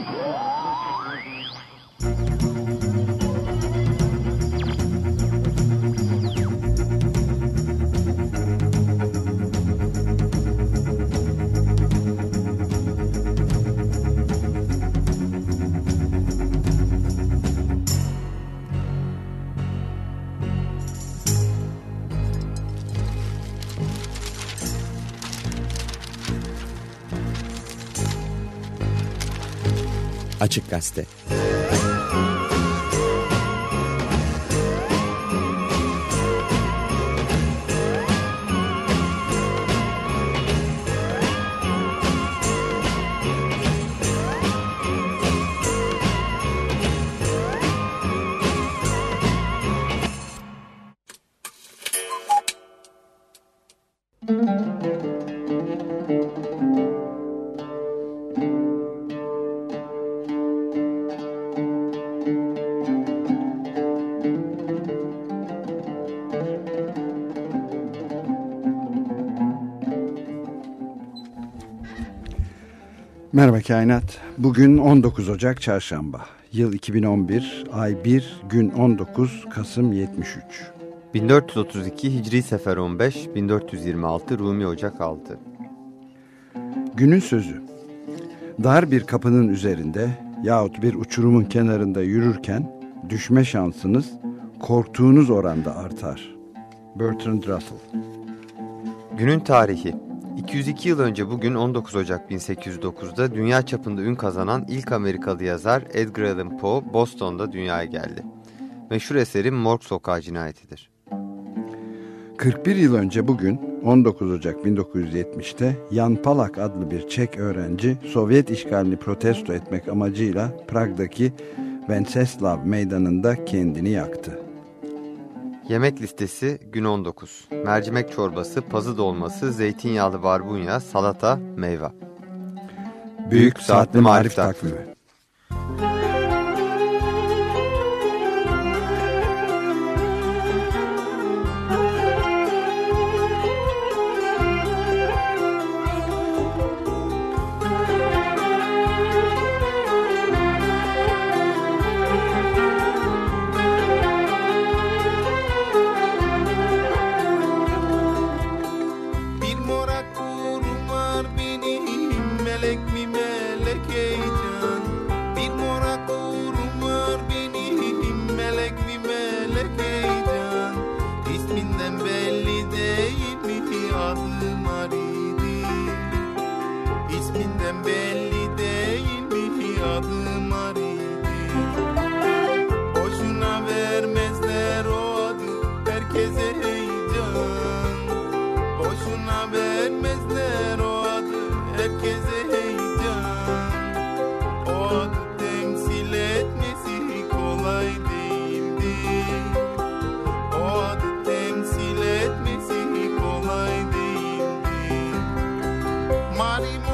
Música Açık Gazete Merhaba Kainat. Bugün 19 Ocak Çarşamba. Yıl 2011, ay 1, gün 19, Kasım 73. 1432 Hicri Sefer 15, 1426 Rumi Ocak 6. Günün sözü. Dar bir kapının üzerinde yahut bir uçurumun kenarında yürürken düşme şansınız korktuğunuz oranda artar. Bertrand Russell Günün tarihi 202 yıl önce bugün 19 Ocak 1809'da dünya çapında ün kazanan ilk Amerikalı yazar Edgar Allan Poe Boston'da dünyaya geldi. Meşhur eseri Morg Sokağı cinayetidir. 41 yıl önce bugün 19 Ocak 1970'te Jan Palak adlı bir Çek öğrenci Sovyet işgalini protesto etmek amacıyla Prag'daki Venceslav meydanında kendini yaktı. Yemek listesi gün 19. Mercimek çorbası, pazı dolması, zeytinyağlı barbunya, salata, meyve. Büyük Saatli Marif Takvimi money.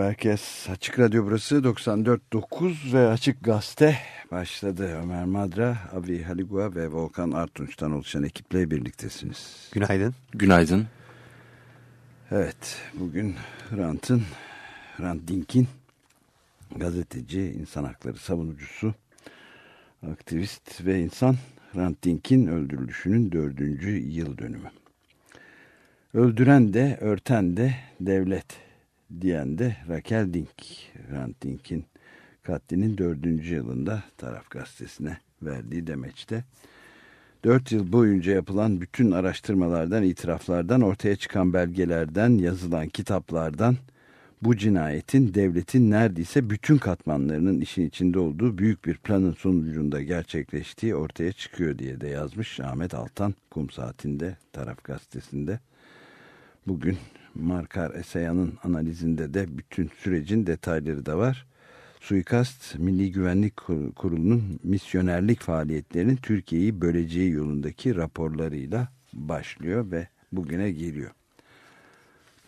Herkes. Açık Radyo burası 94.9 ve Açık Gazete başladı. Ömer Madra, Avi Haligua ve Volkan Artunç'tan oluşan ekiple birliktesiniz. Günaydın. Günaydın. Evet, bugün Hrant'ın, Hrant Dink'in gazeteci, insan hakları savunucusu, aktivist ve insan Hrant Dink'in öldürülüşünün dördüncü yıl dönümü. Öldüren de, örten de devlet diyen de Raquel Dink. Hrant Dink'in katlinin dördüncü yılında taraf gazetesine verdiği demeçte. Dört yıl boyunca yapılan bütün araştırmalardan, itiraflardan, ortaya çıkan belgelerden, yazılan kitaplardan bu cinayetin devletin neredeyse bütün katmanlarının işin içinde olduğu büyük bir planın sonucunda gerçekleştiği ortaya çıkıyor diye de yazmış Ahmet Altan Kum Saati'nde Taraf Gazetesi'nde. Bugün Markar Esayan'ın analizinde de bütün sürecin detayları da var. Suikast Milli Güvenlik Kurulu'nun misyonerlik faaliyetlerinin Türkiye'yi böleceği yolundaki raporlarıyla başlıyor ve bugüne geliyor.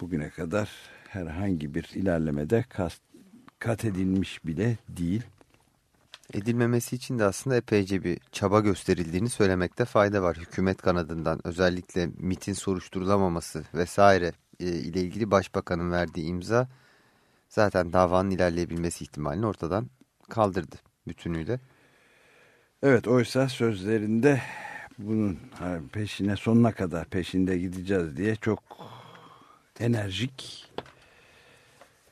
Bugüne kadar herhangi bir ilerlemede kast, kat edilmiş bile değil. Edilmemesi için de aslında epeyce bir çaba gösterildiğini söylemekte fayda var. Hükümet kanadından özellikle MIT'in soruşturulamaması vesaire ile ilgili başbakanın verdiği imza zaten davanın ilerleyebilmesi ihtimalini ortadan kaldırdı bütünüyle. Evet oysa sözlerinde bunun peşine sonuna kadar peşinde gideceğiz diye çok enerjik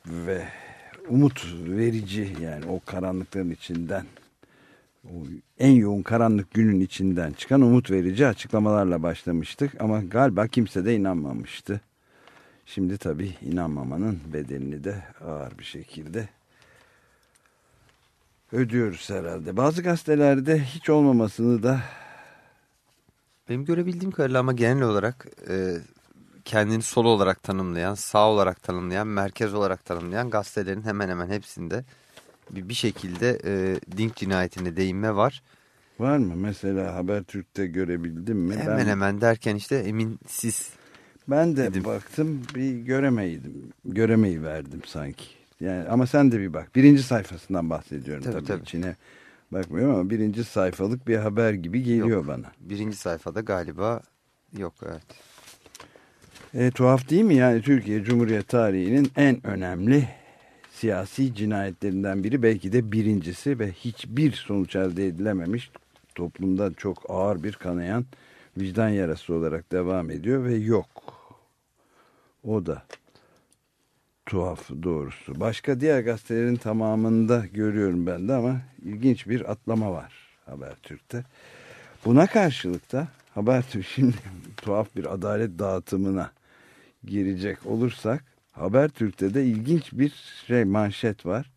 ve umut verici yani o karanlıkların içinden o en yoğun karanlık günün içinden çıkan umut verici açıklamalarla başlamıştık ama galiba kimse de inanmamıştı. Şimdi tabii inanmamanın bedelini de ağır bir şekilde ödüyoruz herhalde. Bazı gazetelerde hiç olmamasını da benim görebildiğim kadarıyla ama genel olarak e, kendini sol olarak tanımlayan, sağ olarak tanımlayan, merkez olarak tanımlayan gazetelerin hemen hemen hepsinde bir, bir şekilde e, Dink cinayetine değinme var. Var mı? Mesela Habertürk'te görebildim mi? Hemen ben... hemen derken işte emin siz ben de dedim. baktım bir göremeydim. Göremeyi verdim sanki. Yani ama sen de bir bak. Birinci sayfasından bahsediyorum tabii, tabii, tabii. içine bakmıyorum ama birinci sayfalık bir haber gibi geliyor yok. bana. Birinci sayfada galiba yok evet. E, tuhaf değil mi yani Türkiye Cumhuriyet tarihinin en önemli siyasi cinayetlerinden biri belki de birincisi ve hiçbir sonuç elde edilememiş toplumda çok ağır bir kanayan vicdan yarası olarak devam ediyor ve yok. O da tuhaf doğrusu. Başka diğer gazetelerin tamamında görüyorum ben de ama ilginç bir atlama var Habertürk'te. Buna karşılık da Habertürk şimdi tuhaf bir adalet dağıtımına girecek olursak Habertürk'te de ilginç bir şey manşet var.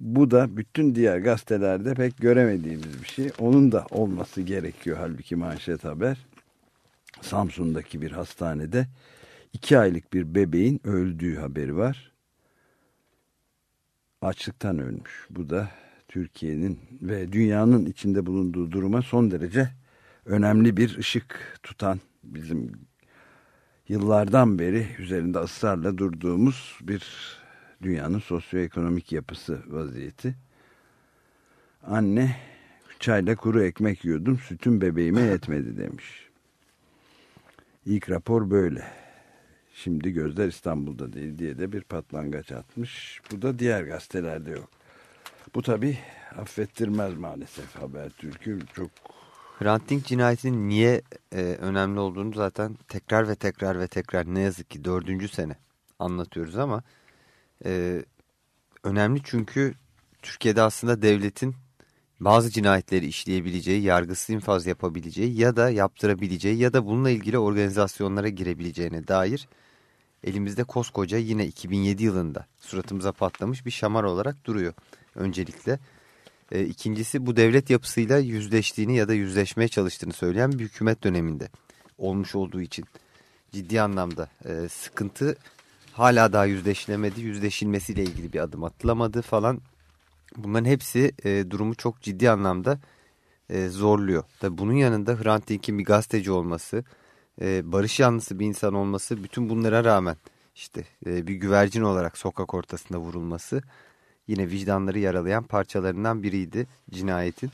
Bu da bütün diğer gazetelerde pek göremediğimiz bir şey. Onun da olması gerekiyor halbuki manşet haber. Samsun'daki bir hastanede iki aylık bir bebeğin öldüğü haberi var. Açlıktan ölmüş. Bu da Türkiye'nin ve dünyanın içinde bulunduğu duruma son derece önemli bir ışık tutan bizim yıllardan beri üzerinde ısrarla durduğumuz bir dünyanın sosyoekonomik yapısı vaziyeti. Anne çayla kuru ekmek yiyordum. Sütüm bebeğime yetmedi demiş. İlk rapor böyle. Şimdi gözler İstanbul'da değil diye de bir patlangaç atmış. Bu da diğer gazetelerde yok. Bu tabi affettirmez maalesef Habertürk'ü çok... Hrant Dink cinayetinin niye e, önemli olduğunu zaten tekrar ve tekrar ve tekrar ne yazık ki dördüncü sene anlatıyoruz ama e, önemli çünkü Türkiye'de aslında devletin bazı cinayetleri işleyebileceği, yargısız infaz yapabileceği ya da yaptırabileceği ya da bununla ilgili organizasyonlara girebileceğine dair elimizde koskoca yine 2007 yılında suratımıza patlamış bir şamar olarak duruyor öncelikle. E, ikincisi bu devlet yapısıyla yüzleştiğini ya da yüzleşmeye çalıştığını söyleyen bir hükümet döneminde olmuş olduğu için ciddi anlamda e, sıkıntı hala daha yüzleşilemedi, yüzleşilmesiyle ilgili bir adım atılamadı falan. Bunların hepsi e, durumu çok ciddi anlamda e, zorluyor. Tabii bunun yanında Hrant Dink'in bir gazeteci olması, e, barış yanlısı bir insan olması, bütün bunlara rağmen işte e, bir güvercin olarak sokak ortasında vurulması yine vicdanları yaralayan parçalarından biriydi cinayetin.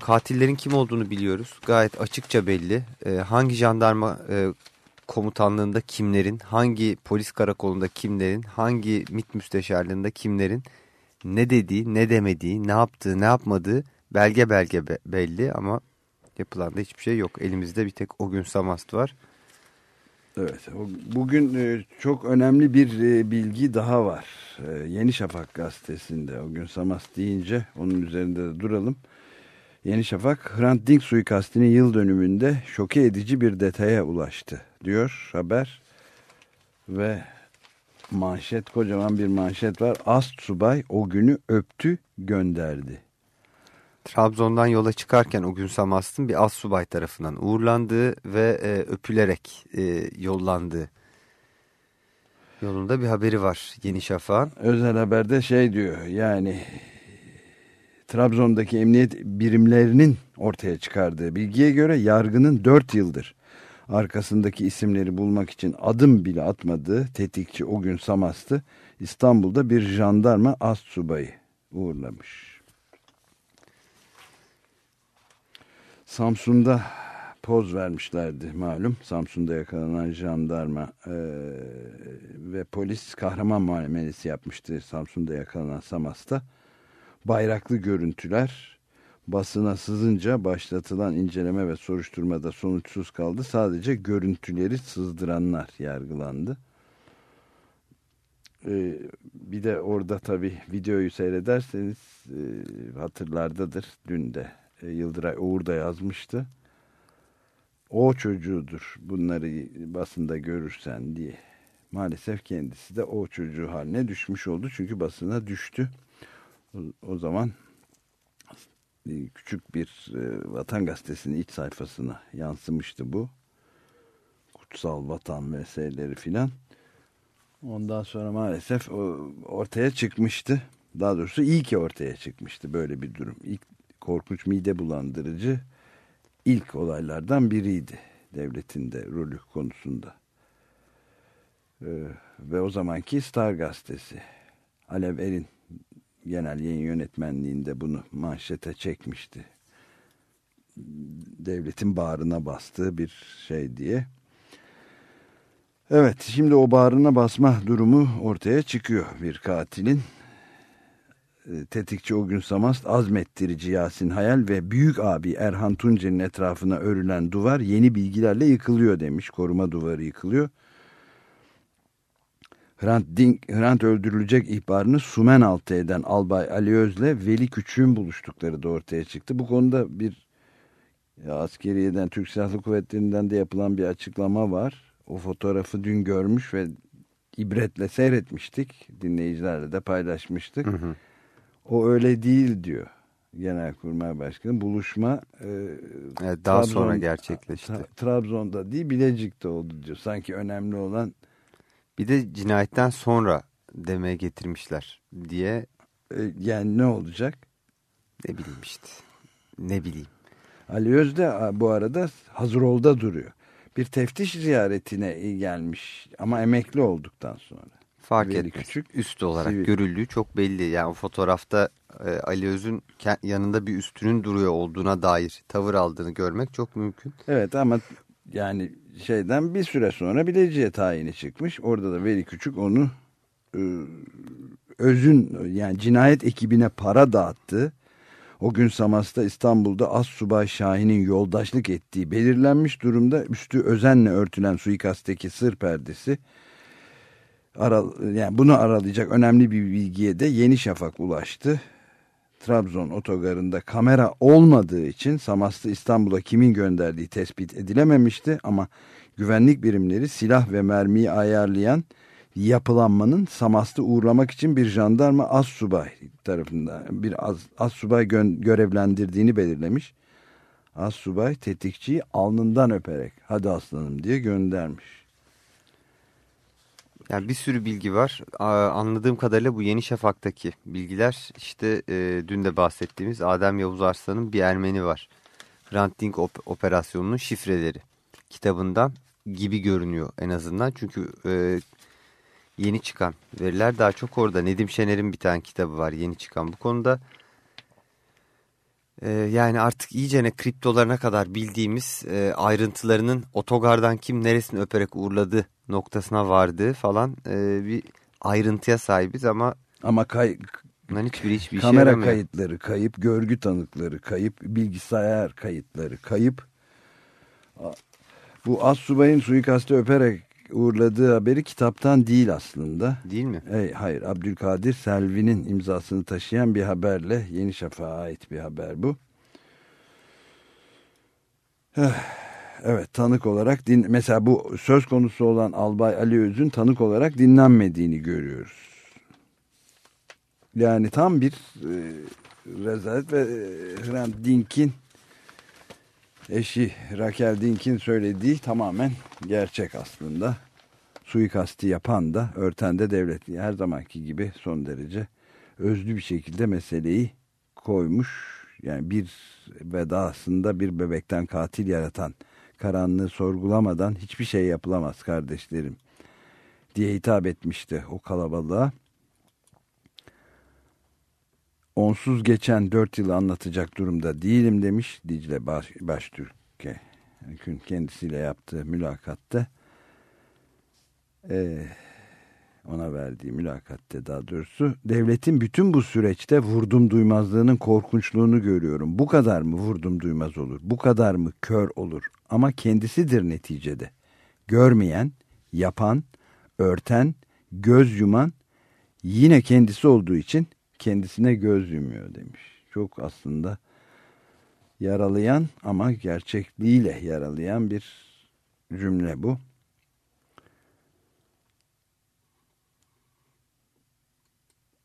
Katillerin kim olduğunu biliyoruz. Gayet açıkça belli. E, hangi jandarma e, komutanlığında kimlerin, hangi polis karakolunda kimlerin, hangi MİT müsteşarlığında kimlerin ne dediği, ne demediği, ne yaptığı, ne yapmadığı belge belge be belli ama yapılan da hiçbir şey yok. Elimizde bir tek o gün Samast var. Evet, bugün e, çok önemli bir e, bilgi daha var. E, Yeni Şafak gazetesinde o gün Samast deyince onun üzerinde de duralım. Yeni Şafak, Hrant Dink suikastinin yıl dönümünde şoke edici bir detaya ulaştı diyor haber. Ve manşet, kocaman bir manşet var. Ast subay o günü öptü gönderdi. Trabzon'dan yola çıkarken o gün Samast'ın bir as subay tarafından uğurlandığı ve e, öpülerek e, yollandığı yolunda bir haberi var Yeni Şafak'ın. Özel haberde şey diyor yani Trabzon'daki emniyet birimlerinin ortaya çıkardığı bilgiye göre yargının 4 yıldır arkasındaki isimleri bulmak için adım bile atmadığı tetikçi o gün Samast'ı İstanbul'da bir jandarma as subayı uğurlamış. Samsun'da poz vermişlerdi malum. Samsun'da yakalanan jandarma e, ve polis kahraman muamelesi yapmıştı Samsun'da yakalanan Samast'a. Bayraklı görüntüler basına sızınca başlatılan inceleme ve soruşturmada sonuçsuz kaldı. Sadece görüntüleri sızdıranlar yargılandı. Bir de orada tabi videoyu seyrederseniz hatırlardadır. Dün de Yıldıray Uğur da yazmıştı. O çocuğudur bunları basında görürsen diye. Maalesef kendisi de o çocuğu haline düşmüş oldu. Çünkü basına düştü. O, zaman e, küçük bir e, Vatan Gazetesi'nin iç sayfasına yansımıştı bu. Kutsal Vatan meseleleri filan. Ondan sonra maalesef ortaya çıkmıştı. Daha doğrusu iyi ki ortaya çıkmıştı böyle bir durum. İlk korkunç mide bulandırıcı ilk olaylardan biriydi devletin de rolü konusunda. Ee, ve o zamanki Star Gazetesi Alev Er'in genel yayın yönetmenliğinde bunu manşete çekmişti. Devletin bağrına bastığı bir şey diye. Evet şimdi o bağrına basma durumu ortaya çıkıyor bir katilin. Ee, tetikçi o gün Samast, azmettirici Yasin Hayal ve büyük abi Erhan Tuncer'in etrafına örülen duvar yeni bilgilerle yıkılıyor demiş. Koruma duvarı yıkılıyor. Hrant, Dink, Hrant öldürülecek ihbarını Sumen altı eden Albay Ali Öz'le Veli Küçük'ün buluştukları da ortaya çıktı. Bu konuda bir ya askeriyeden, Türk Silahlı Kuvvetleri'nden de yapılan bir açıklama var. O fotoğrafı dün görmüş ve ibretle seyretmiştik. Dinleyicilerle de paylaşmıştık. Hı hı. O öyle değil diyor. Genelkurmay Başkanı buluşma e, evet, daha Trabzon, sonra gerçekleşti. Tra Trabzon'da değil Bilecik'te oldu diyor. Sanki önemli olan bir de cinayetten sonra demeye getirmişler diye. E, yani ne olacak? Ne bileyim işte. Ne bileyim. Ali Öz de bu arada Hazırol'da duruyor. Bir teftiş ziyaretine gelmiş ama emekli olduktan sonra. Fark Veli etmez. Küçük. Üst olarak sivil. görüldüğü çok belli. Yani o fotoğrafta e, Ali Öz'ün yanında bir üstünün duruyor olduğuna dair tavır aldığını görmek çok mümkün. Evet ama yani şeyden bir süre sonra Bilecik'e tayini çıkmış. Orada da Veli Küçük onu e, Öz'ün yani cinayet ekibine para dağıttı. O gün Samas'ta İstanbul'da As Subay Şahin'in yoldaşlık ettiği belirlenmiş durumda üstü özenle örtülen suikastteki sır perdesi aral, yani bunu aralayacak önemli bir bilgiye de Yeni Şafak ulaştı. Trabzon otogarında kamera olmadığı için Samas'ta İstanbul'a kimin gönderdiği tespit edilememişti ama güvenlik birimleri silah ve mermiyi ayarlayan yapılanmanın Samast'ı uğurlamak için bir jandarma az subay tarafından bir az, az subay görevlendirdiğini belirlemiş. Az subay tetikçiyi alnından öperek hadi aslanım diye göndermiş. Yani bir sürü bilgi var. Anladığım kadarıyla bu Yeni Şafak'taki bilgiler işte e, dün de bahsettiğimiz Adem Yavuz Arslan'ın bir Ermeni var. Hrant Dink op operasyonunun şifreleri kitabından gibi görünüyor en azından. Çünkü e, yeni çıkan veriler daha çok orada. Nedim Şener'in bir tane kitabı var yeni çıkan bu konuda. Ee, yani artık iyicene kriptolarına kadar bildiğimiz e, ayrıntılarının otogardan kim neresini öperek uğurladı noktasına vardığı falan e, bir ayrıntıya sahibiz ama ama kay Bunların hiçbiri hiçbir kamera işe kayıtları kayıp, görgü tanıkları kayıp, bilgisayar kayıtları kayıp. Bu az subayın suikastı öperek uğurladığı haberi kitaptan değil aslında. Değil mi? Hey, hayır Abdülkadir Selvi'nin imzasını taşıyan bir haberle Yeni Şafak'a ait bir haber bu. Evet tanık olarak din mesela bu söz konusu olan Albay Ali Öz'ün tanık olarak dinlenmediğini görüyoruz. Yani tam bir e, rezalet ve e, Hrant Dink'in eşi Raquel Dink'in söylediği tamamen gerçek aslında. Suikasti yapan da örten de devlet her zamanki gibi son derece özlü bir şekilde meseleyi koymuş. Yani bir vedasında bir bebekten katil yaratan karanlığı sorgulamadan hiçbir şey yapılamaz kardeşlerim diye hitap etmişti o kalabalığa. Onsuz geçen dört yılı anlatacak durumda değilim demiş Dicle Baş, Baştürk'e kendisiyle yaptığı mülakatta e, ona verdiği mülakatte daha doğrusu devletin bütün bu süreçte vurdum duymazlığının korkunçluğunu görüyorum. Bu kadar mı vurdum duymaz olur? Bu kadar mı kör olur? Ama kendisidir neticede. Görmeyen, yapan, örten, göz yuman yine kendisi olduğu için kendisine göz yumuyor demiş. Çok aslında yaralayan ama gerçekliğiyle yaralayan bir cümle bu.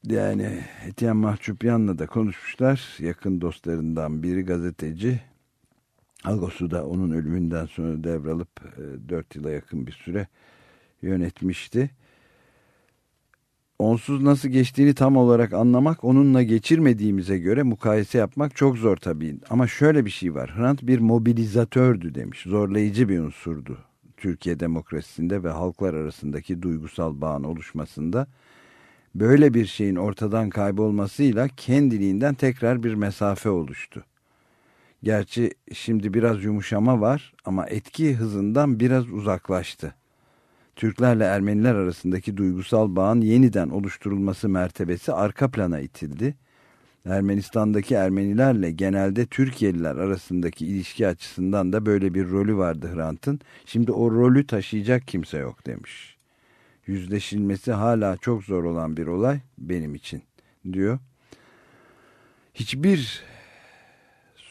Yani Etiyen Mahçupyan'la da konuşmuşlar. Yakın dostlarından biri gazeteci. Agos'u da onun ölümünden sonra devralıp e, 4 yıla yakın bir süre yönetmişti. Onsuz nasıl geçtiğini tam olarak anlamak, onunla geçirmediğimize göre mukayese yapmak çok zor tabii. Ama şöyle bir şey var. Hrant bir mobilizatördü demiş. Zorlayıcı bir unsurdu. Türkiye demokrasisinde ve halklar arasındaki duygusal bağın oluşmasında böyle bir şeyin ortadan kaybolmasıyla kendiliğinden tekrar bir mesafe oluştu. Gerçi şimdi biraz yumuşama var ama etki hızından biraz uzaklaştı. Türklerle Ermeniler arasındaki duygusal bağın yeniden oluşturulması mertebesi arka plana itildi. Ermenistan'daki Ermenilerle genelde Türkiye'liler arasındaki ilişki açısından da böyle bir rolü vardı Hrant'ın. Şimdi o rolü taşıyacak kimse yok demiş yüzleşilmesi hala çok zor olan bir olay benim için diyor. Hiçbir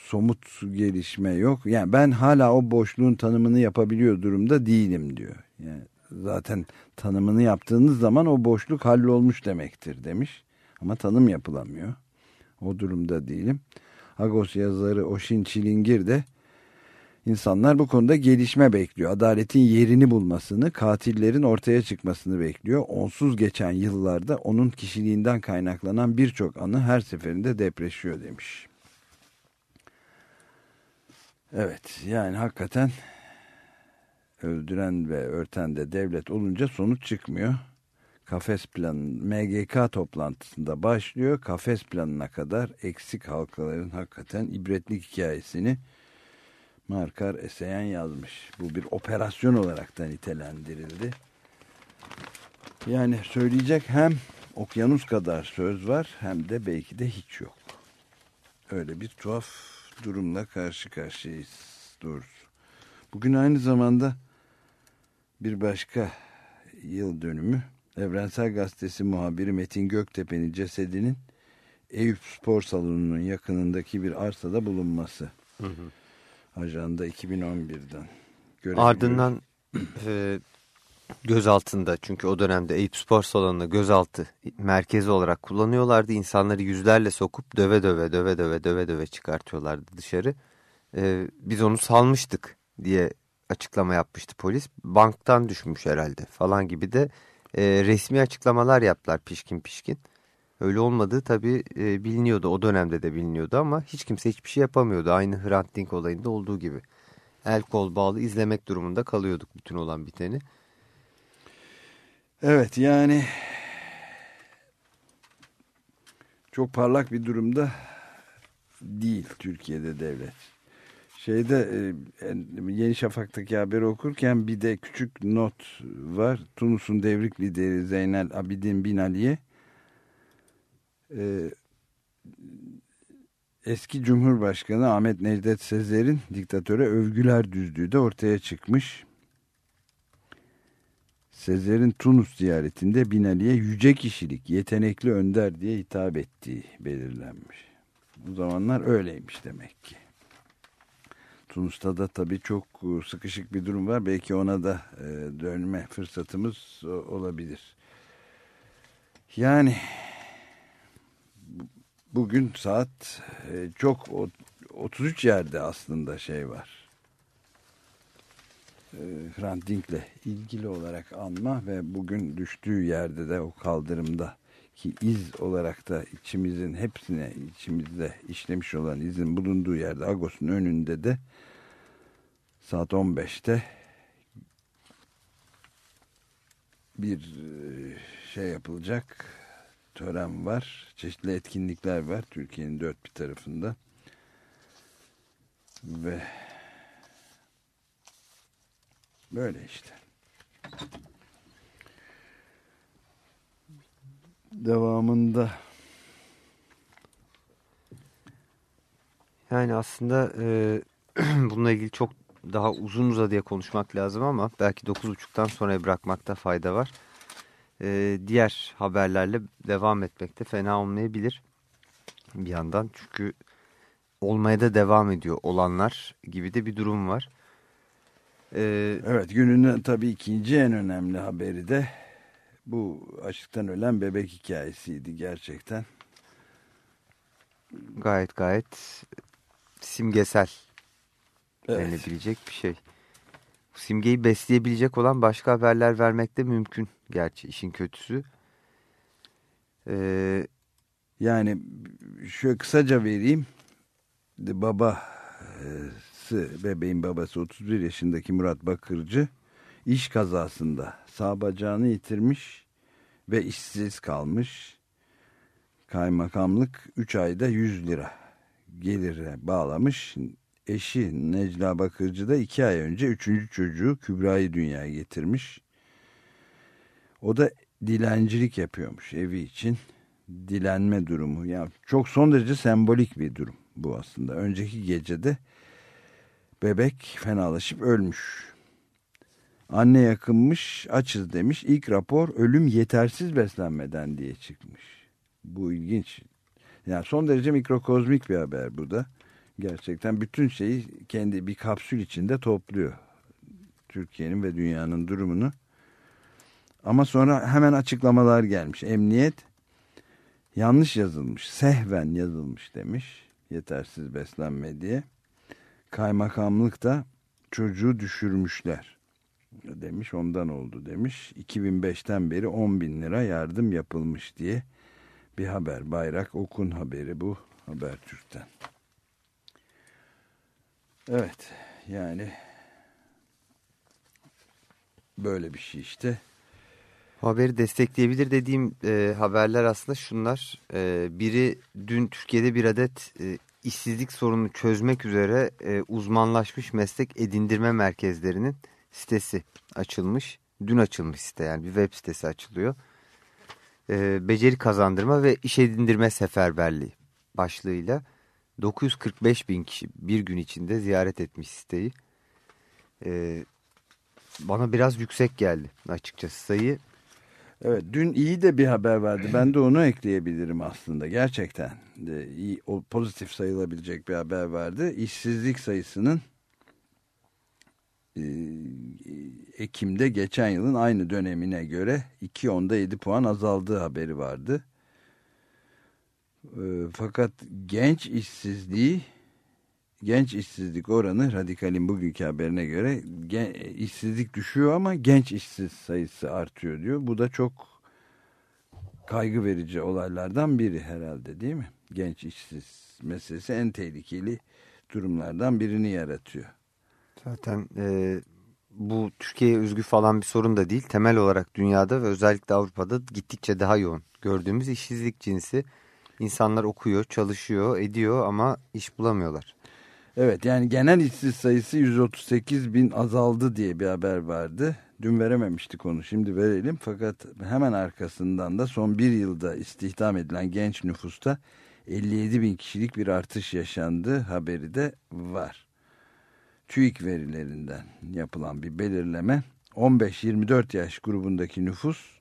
somut gelişme yok. Yani ben hala o boşluğun tanımını yapabiliyor durumda değilim diyor. Yani zaten tanımını yaptığınız zaman o boşluk hallolmuş demektir demiş. Ama tanım yapılamıyor. O durumda değilim. Agos yazarı Oşin Çilingir de İnsanlar bu konuda gelişme bekliyor. Adaletin yerini bulmasını, katillerin ortaya çıkmasını bekliyor. Onsuz geçen yıllarda onun kişiliğinden kaynaklanan birçok anı her seferinde depreşiyor demiş. Evet yani hakikaten öldüren ve örten de devlet olunca sonuç çıkmıyor. kafes planı MGK toplantısında başlıyor. Kafes planına kadar eksik halkaların hakikaten ibretlik hikayesini Markar Eseyen yazmış. Bu bir operasyon olarak da nitelendirildi. Yani söyleyecek hem okyanus kadar söz var hem de belki de hiç yok. Öyle bir tuhaf durumla karşı karşıyayız doğrusu. Bugün aynı zamanda bir başka yıl dönümü Evrensel Gazetesi muhabiri Metin Göktepe'nin cesedinin Eyüp Spor Salonu'nun yakınındaki bir arsada bulunması. Hı hı. Ajanda 2011'den. Ardından e, gözaltında çünkü o dönemde Eyüp Spor Salonu'nu gözaltı merkezi olarak kullanıyorlardı. İnsanları yüzlerle sokup döve döve döve döve döve döve çıkartıyorlardı dışarı. Ee, biz onu salmıştık diye açıklama yapmıştı polis. Banktan düşmüş herhalde falan gibi de e, resmi açıklamalar yaptılar pişkin pişkin. Öyle olmadığı tabii e, biliniyordu o dönemde de biliniyordu ama hiç kimse hiçbir şey yapamıyordu. Aynı Hrant Dink olayında olduğu gibi. El kol bağlı izlemek durumunda kalıyorduk bütün olan biteni. Evet yani çok parlak bir durumda değil Türkiye'de devlet. Şeyde e, Yeni Şafak'taki haberi okurken bir de küçük not var. Tunus'un devrik lideri Zeynel Abidin Bin Ali'ye e, eski Cumhurbaşkanı Ahmet Necdet Sezer'in diktatöre övgüler düzdüğü de ortaya çıkmış. Sezer'in Tunus ziyaretinde Binali'ye yüce kişilik, yetenekli önder diye hitap ettiği belirlenmiş. Bu zamanlar öyleymiş demek ki. Tunus'ta da tabii çok e, sıkışık bir durum var. Belki ona da e, dönme fırsatımız olabilir. Yani bugün saat e, çok 33 yerde aslında şey var e, Hrant Dink'le ilgili olarak anma ve bugün düştüğü yerde de o kaldırımda ki iz olarak da içimizin hepsine içimizde işlemiş olan izin bulunduğu yerde Agos'un önünde de saat 15'te bir e, şey yapılacak tören var. Çeşitli etkinlikler var Türkiye'nin dört bir tarafında. Ve Böyle işte. Devamında yani aslında e, bununla ilgili çok daha uzun uzadıya konuşmak lazım ama belki 9.30'dan sonra bırakmakta fayda var. E, diğer haberlerle devam etmekte fena olmayabilir bir yandan. Çünkü olmaya da devam ediyor olanlar gibi de bir durum var. Ee, evet günün tabii ikinci en önemli haberi de bu açlıktan ölen bebek hikayesiydi gerçekten. Gayet gayet simgesel evet. denilebilecek bir şey. Bu simgeyi besleyebilecek olan başka haberler vermek de mümkün gerçi işin kötüsü. Ee, yani şöyle kısaca vereyim. Baba e, babası, bebeğin babası 31 yaşındaki Murat Bakırcı iş kazasında sağ bacağını yitirmiş ve işsiz kalmış. Kaymakamlık 3 ayda 100 lira gelire bağlamış. Eşi Necla Bakırcı da 2 ay önce 3. çocuğu Kübra'yı dünyaya getirmiş. O da dilencilik yapıyormuş evi için. Dilenme durumu. Yani çok son derece sembolik bir durum bu aslında. Önceki gecede Bebek fenalaşıp ölmüş. Anne yakınmış, açız demiş. İlk rapor ölüm yetersiz beslenmeden diye çıkmış. Bu ilginç. Yani son derece mikrokozmik bir haber bu da. Gerçekten bütün şeyi kendi bir kapsül içinde topluyor. Türkiye'nin ve dünyanın durumunu. Ama sonra hemen açıklamalar gelmiş. Emniyet yanlış yazılmış, sehven yazılmış demiş. Yetersiz beslenme diye kaymakamlık da çocuğu düşürmüşler. Demiş ondan oldu demiş. 2005'ten beri 10 bin lira yardım yapılmış diye bir haber. Bayrak okun haberi bu Habertürk'ten evet yani böyle bir şey işte. Haberi destekleyebilir dediğim e, haberler aslında şunlar. E, biri dün Türkiye'de bir adet e, işsizlik sorununu çözmek üzere e, uzmanlaşmış meslek edindirme merkezlerinin sitesi açılmış. Dün açılmış site yani bir web sitesi açılıyor. E, beceri kazandırma ve iş edindirme seferberliği başlığıyla 945 bin kişi bir gün içinde ziyaret etmiş siteyi. E, bana biraz yüksek geldi açıkçası sayı. Evet dün iyi de bir haber vardı. Ben de onu ekleyebilirim aslında. Gerçekten de iyi, o pozitif sayılabilecek bir haber vardı. İşsizlik sayısının e, Ekim'de geçen yılın aynı dönemine göre 2.10'da 7 puan azaldığı haberi vardı. E, fakat genç işsizliği genç işsizlik oranı Radikal'in bugünkü haberine göre gen, işsizlik düşüyor ama genç işsiz sayısı artıyor diyor. Bu da çok kaygı verici olaylardan biri herhalde değil mi? Genç işsiz meselesi en tehlikeli durumlardan birini yaratıyor. Zaten e, bu Türkiye'ye özgü falan bir sorun da değil. Temel olarak dünyada ve özellikle Avrupa'da gittikçe daha yoğun gördüğümüz işsizlik cinsi. İnsanlar okuyor, çalışıyor, ediyor ama iş bulamıyorlar. Evet yani genel işsiz sayısı 138 bin azaldı diye bir haber vardı. Dün verememiştik onu şimdi verelim fakat hemen arkasından da son bir yılda istihdam edilen genç nüfusta 57 bin kişilik bir artış yaşandı haberi de var. TÜİK verilerinden yapılan bir belirleme 15-24 yaş grubundaki nüfus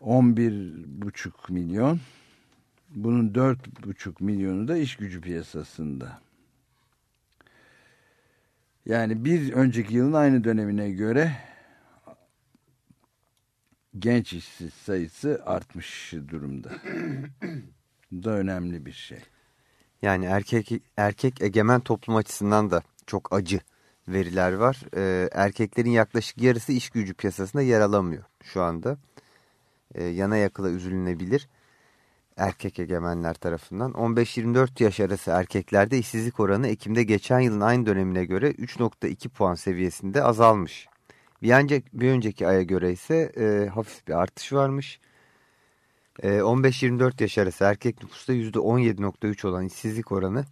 11,5 milyon bunun 4,5 milyonu da iş gücü piyasasında. Yani bir önceki yılın aynı dönemine göre genç işsiz sayısı artmış durumda. Bu da önemli bir şey. Yani erkek erkek egemen toplum açısından da çok acı veriler var. Ee, erkeklerin yaklaşık yarısı iş gücü piyasasında yer alamıyor şu anda. Ee, yana yakıla üzülünebilir erkek egemenler tarafından. 15-24 yaş arası erkeklerde işsizlik oranı Ekim'de geçen yılın aynı dönemine göre 3.2 puan seviyesinde azalmış. Bir, ancak, bir önceki aya göre ise e, hafif bir artış varmış. E, 15-24 yaş arası erkek nüfusta %17.3 olan işsizlik oranı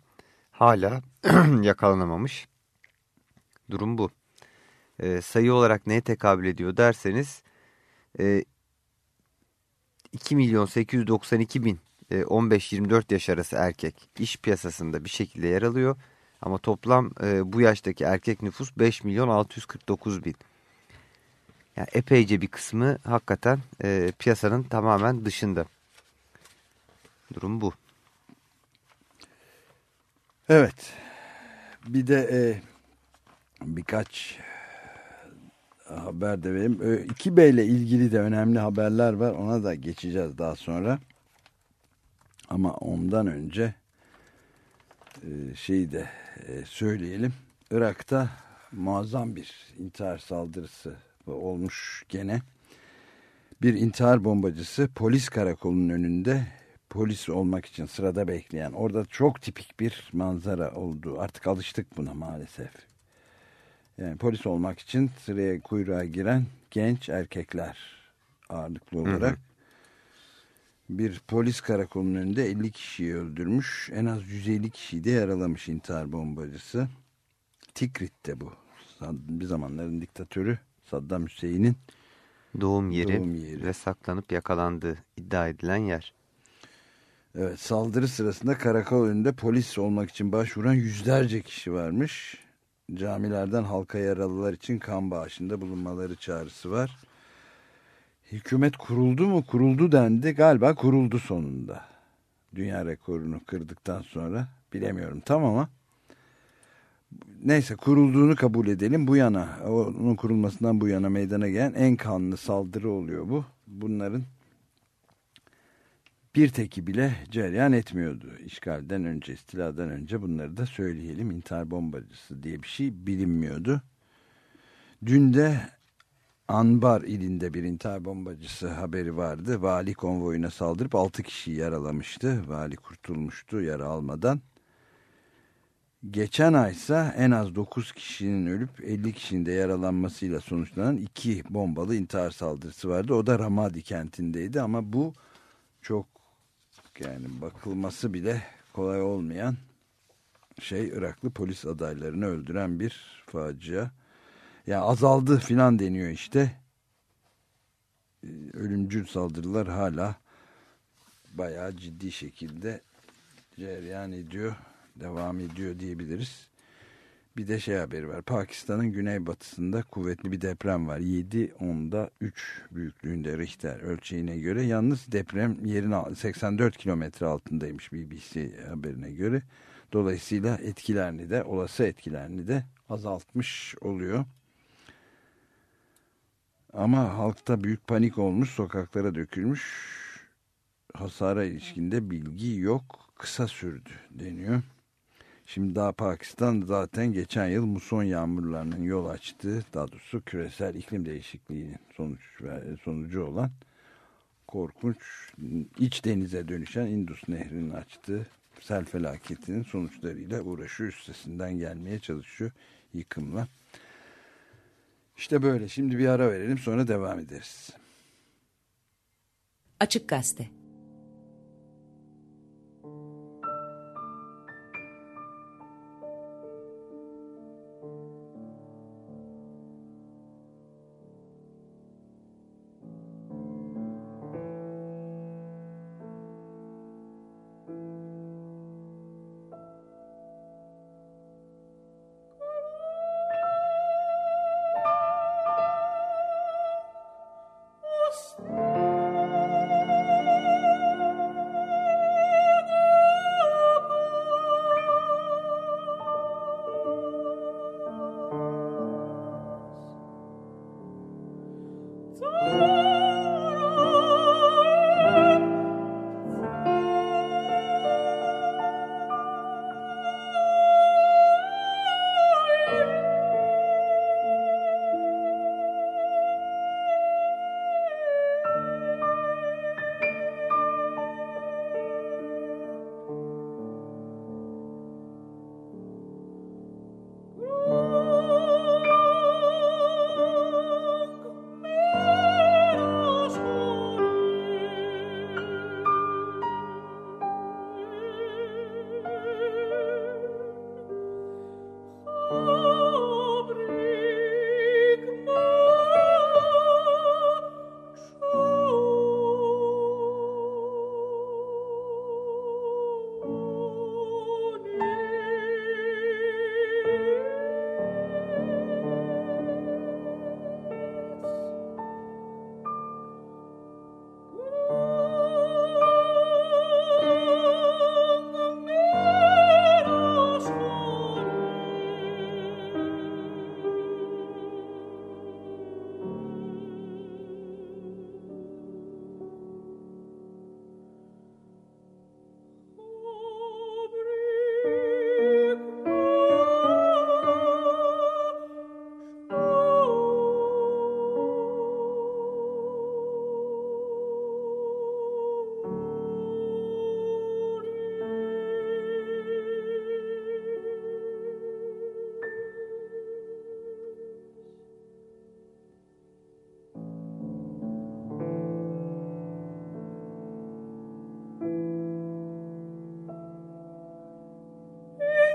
hala yakalanamamış. Durum bu. E, sayı olarak neye tekabül ediyor derseniz e, 2 milyon 892 bin 15-24 e, yaş arası erkek iş piyasasında bir şekilde yer alıyor. Ama toplam e, bu yaştaki erkek nüfus 5 milyon 649 bin. Yani epeyce bir kısmı hakikaten e, piyasanın tamamen dışında. Durum bu. Evet. Bir de e, birkaç haber de vereyim. 2B ile ilgili de önemli haberler var. Ona da geçeceğiz daha sonra. Ama ondan önce e, şeyi de e, söyleyelim. Irak'ta muazzam bir intihar saldırısı olmuş gene. Bir intihar bombacısı polis karakolunun önünde polis olmak için sırada bekleyen. Orada çok tipik bir manzara oldu. Artık alıştık buna maalesef. Yani polis olmak için sıraya kuyruğa giren genç erkekler ağırlıklı olarak. Hı hı. Bir polis karakolunun önünde 50 kişiyi öldürmüş. En az 150 kişiyi de yaralamış intihar bombacısı. Tikrit'te bu. Bir zamanların diktatörü Saddam Hüseyin'in doğum yeri, doğum yeri ve saklanıp yakalandığı iddia edilen yer. Evet saldırı sırasında karakol önünde polis olmak için başvuran yüzlerce kişi varmış camilerden halka yaralılar için kan bağışında bulunmaları çağrısı var. Hükümet kuruldu mu? Kuruldu dendi. Galiba kuruldu sonunda. Dünya rekorunu kırdıktan sonra. Bilemiyorum tam ama. Neyse kurulduğunu kabul edelim. Bu yana, onun kurulmasından bu yana meydana gelen en kanlı saldırı oluyor bu. Bunların bir teki bile cereyan etmiyordu. İşgalden önce, istiladan önce bunları da söyleyelim. İntihar bombacısı diye bir şey bilinmiyordu. Dün de Anbar ilinde bir intihar bombacısı haberi vardı. Vali konvoyuna saldırıp 6 kişiyi yaralamıştı. Vali kurtulmuştu yara almadan. Geçen aysa en az 9 kişinin ölüp 50 kişinin de yaralanmasıyla sonuçlanan iki bombalı intihar saldırısı vardı. O da Ramadi kentindeydi ama bu çok yani bakılması bile kolay olmayan şey Iraklı polis adaylarını öldüren bir facia. Yani azaldı filan deniyor işte. Ee, ölümcül saldırılar hala bayağı ciddi şekilde cereyan ediyor, devam ediyor diyebiliriz. Bir de şey haberi var. Pakistan'ın güneybatısında kuvvetli bir deprem var. 7.10'da 3 büyüklüğünde Richter ölçeğine göre. Yalnız deprem yerin 84 kilometre altındaymış BBC haberine göre. Dolayısıyla etkilerini de olası etkilerini de azaltmış oluyor. Ama halkta büyük panik olmuş, sokaklara dökülmüş. Hasara ilişkinde bilgi yok, kısa sürdü deniyor. Şimdi daha Pakistan zaten geçen yıl muson yağmurlarının yol açtığı, daha doğrusu küresel iklim değişikliğinin sonuç sonucu olan korkunç iç denize dönüşen Indus Nehri'nin açtığı sel felaketinin sonuçlarıyla uğraşıyor. Üstesinden gelmeye çalışıyor yıkımla. İşte böyle. Şimdi bir ara verelim sonra devam ederiz. Açık Gazete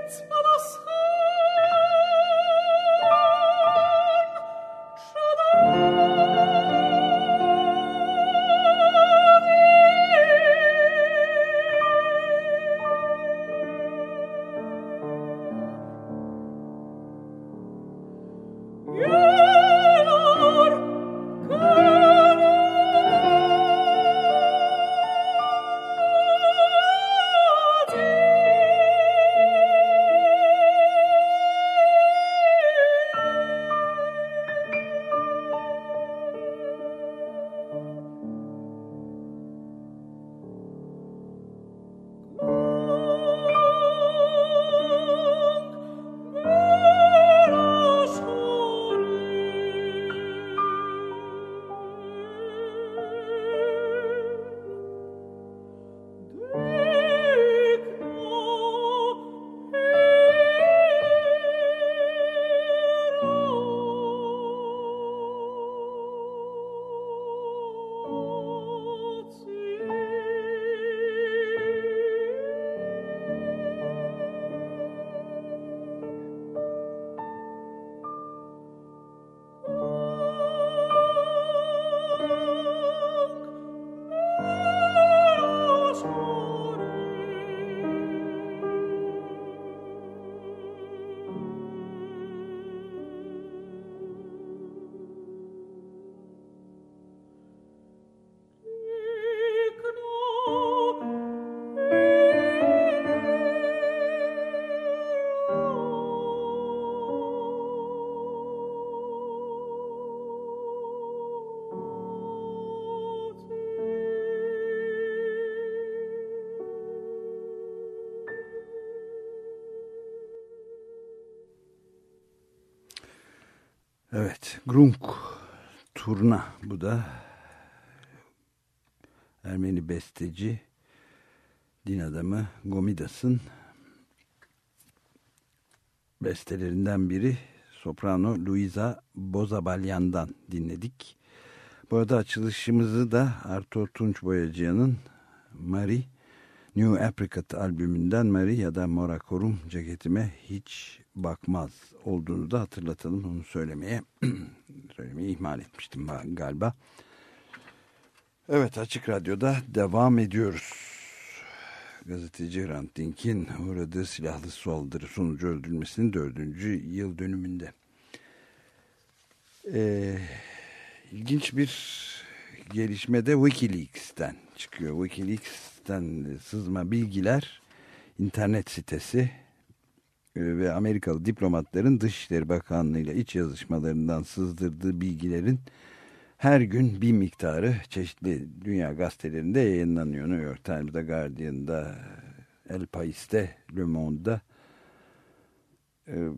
It's my Grunk Turna bu da Ermeni besteci din adamı Gomidas'ın bestelerinden biri soprano Luisa Bozabalyan'dan dinledik. Bu arada açılışımızı da Arthur Tunç Boyacıyan'ın Marie New Apricot albümünden Marie ya da Morakorum ceketime hiç bakmaz olduğunu da hatırlatalım. Onu söylemeye söylemeyi ihmal etmiştim galiba. Evet Açık Radyo'da devam ediyoruz. Gazeteci Hrant Dink'in uğradığı silahlı saldırı sonucu öldürülmesinin dördüncü yıl dönümünde. Ee, ilginç bir gelişme de Wikileaks'ten çıkıyor. Wikileaks'ten sızma bilgiler internet sitesi ve Amerikalı diplomatların Dışişleri Bakanlığı ile iç yazışmalarından sızdırdığı bilgilerin her gün bir miktarı çeşitli dünya gazetelerinde yayınlanıyor. New York Times'da, Guardian'da, El Pais'te, Le Monde'da e,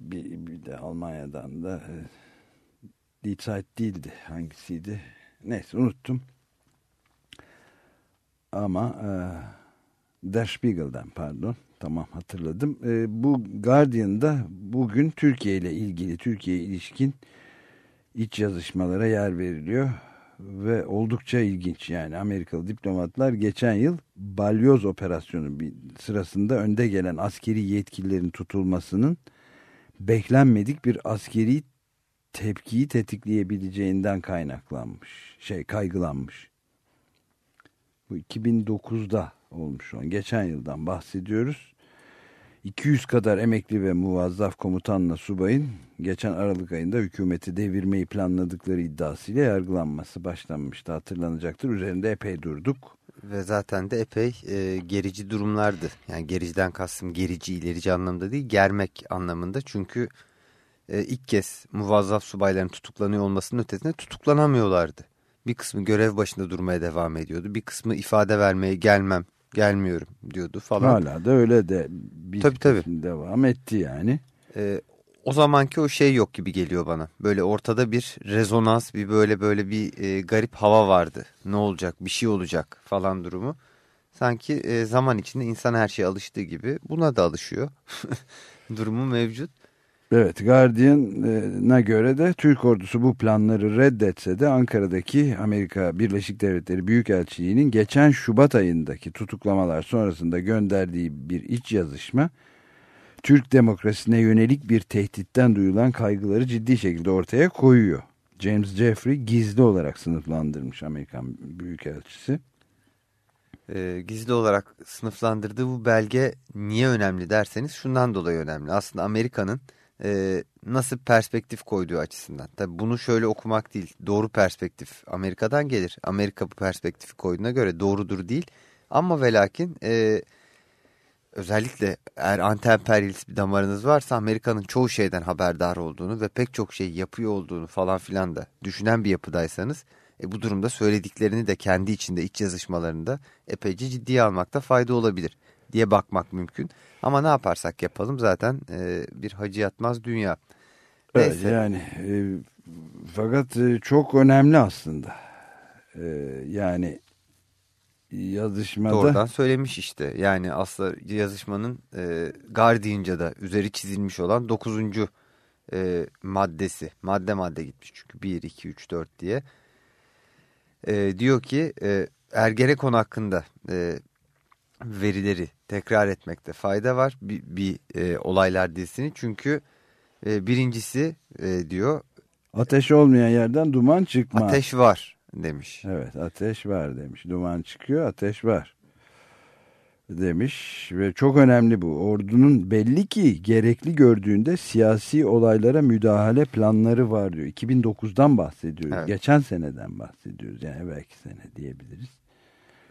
bir, bir de Almanya'dan da e, Die Zeit değildi. Hangisiydi? Neyse unuttum. Ama e, Der Spiegel'den pardon. Tamam hatırladım. E, bu Guardian'da bugün Türkiye ile ilgili Türkiye ilişkin iç yazışmalara yer veriliyor. Ve oldukça ilginç yani. Amerikalı diplomatlar geçen yıl balyoz operasyonu sırasında önde gelen askeri yetkililerin tutulmasının beklenmedik bir askeri tepkiyi tetikleyebileceğinden kaynaklanmış şey kaygılanmış bu 2009'da olmuş olan geçen yıldan bahsediyoruz 200 kadar emekli ve muvazzaf komutanla subayın geçen Aralık ayında hükümeti devirmeyi planladıkları iddiasıyla yargılanması başlanmıştı hatırlanacaktır. Üzerinde epey durduk. Ve zaten de epey e, gerici durumlardı. Yani gericiden kastım gerici ilerici anlamda değil germek anlamında. Çünkü e, ilk kez muvazzaf subayların tutuklanıyor olmasının ötesinde tutuklanamıyorlardı. Bir kısmı görev başında durmaya devam ediyordu. Bir kısmı ifade vermeye gelmem gelmiyorum diyordu falan. Hala da öyle de bir tabii, tabii. devam etti yani. Ee, o zamanki o şey yok gibi geliyor bana. Böyle ortada bir rezonans, bir böyle böyle bir e, garip hava vardı. Ne olacak, bir şey olacak falan durumu. Sanki e, zaman içinde insan her şeye alıştığı gibi buna da alışıyor. Durumu mevcut. Evet Guardian'a göre de Türk ordusu bu planları reddetse de Ankara'daki Amerika Birleşik Devletleri Büyükelçiliği'nin geçen Şubat ayındaki tutuklamalar sonrasında gönderdiği bir iç yazışma Türk demokrasisine yönelik bir tehditten duyulan kaygıları ciddi şekilde ortaya koyuyor. James Jeffrey gizli olarak sınıflandırmış Amerikan Büyükelçisi. E, gizli olarak sınıflandırdığı bu belge niye önemli derseniz şundan dolayı önemli. Aslında Amerika'nın e, nasıl perspektif koyduğu açısından. Tabi bunu şöyle okumak değil. Doğru perspektif Amerika'dan gelir. Amerika bu perspektifi koyduğuna göre doğrudur değil. Ama ve lakin e, özellikle eğer anti-emperyalist bir damarınız varsa Amerika'nın çoğu şeyden haberdar olduğunu ve pek çok şey yapıyor olduğunu falan filan da düşünen bir yapıdaysanız e, bu durumda söylediklerini de kendi içinde iç yazışmalarında epeyce ciddiye almakta fayda olabilir diye bakmak mümkün. Ama ne yaparsak yapalım zaten e, bir hacı yatmaz dünya. Evet, yani e, fakat e, çok önemli aslında. E, yani yazışmada... Doğrudan söylemiş işte. Yani aslında yazışmanın e, Guardian'ca da üzeri çizilmiş olan dokuzuncu e, maddesi. Madde madde gitmiş çünkü 1, 2, 3, 4 diye. E, diyor ki e, Ergenekon hakkında e, verileri tekrar etmekte fayda var bir, bir e, olaylar dizisini. Çünkü e, birincisi e, diyor. Ateş olmayan yerden duman çıkmaz. Ateş var demiş. Evet ateş var demiş. Duman çıkıyor ateş var demiş ve çok önemli bu. Ordunun belli ki gerekli gördüğünde siyasi olaylara müdahale planları var diyor. 2009'dan bahsediyoruz. Evet. Geçen seneden bahsediyoruz. Yani belki sene diyebiliriz.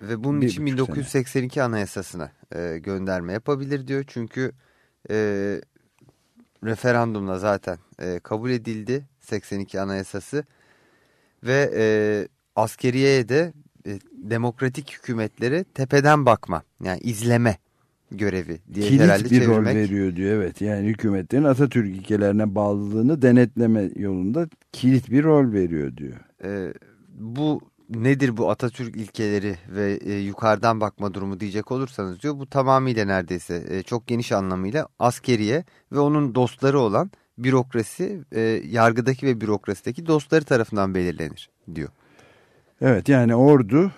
Ve bunun bir için 1982 sene. anayasasına e, gönderme yapabilir diyor. Çünkü e, referandumla zaten e, kabul edildi 82 anayasası. Ve e, askeriyeye de e, demokratik hükümetleri tepeden bakma yani izleme görevi diye Kilit herhalde bir çevirmek. rol veriyor diyor evet. Yani hükümetlerin Atatürk ilkelerine bağlılığını denetleme yolunda kilit bir rol veriyor diyor. Ee, bu nedir bu Atatürk ilkeleri ve e, yukarıdan bakma durumu diyecek olursanız diyor bu tamamıyla neredeyse e, çok geniş anlamıyla askeriye ve onun dostları olan bürokrasi e, yargıdaki ve bürokrasideki dostları tarafından belirlenir diyor. Evet yani ordu,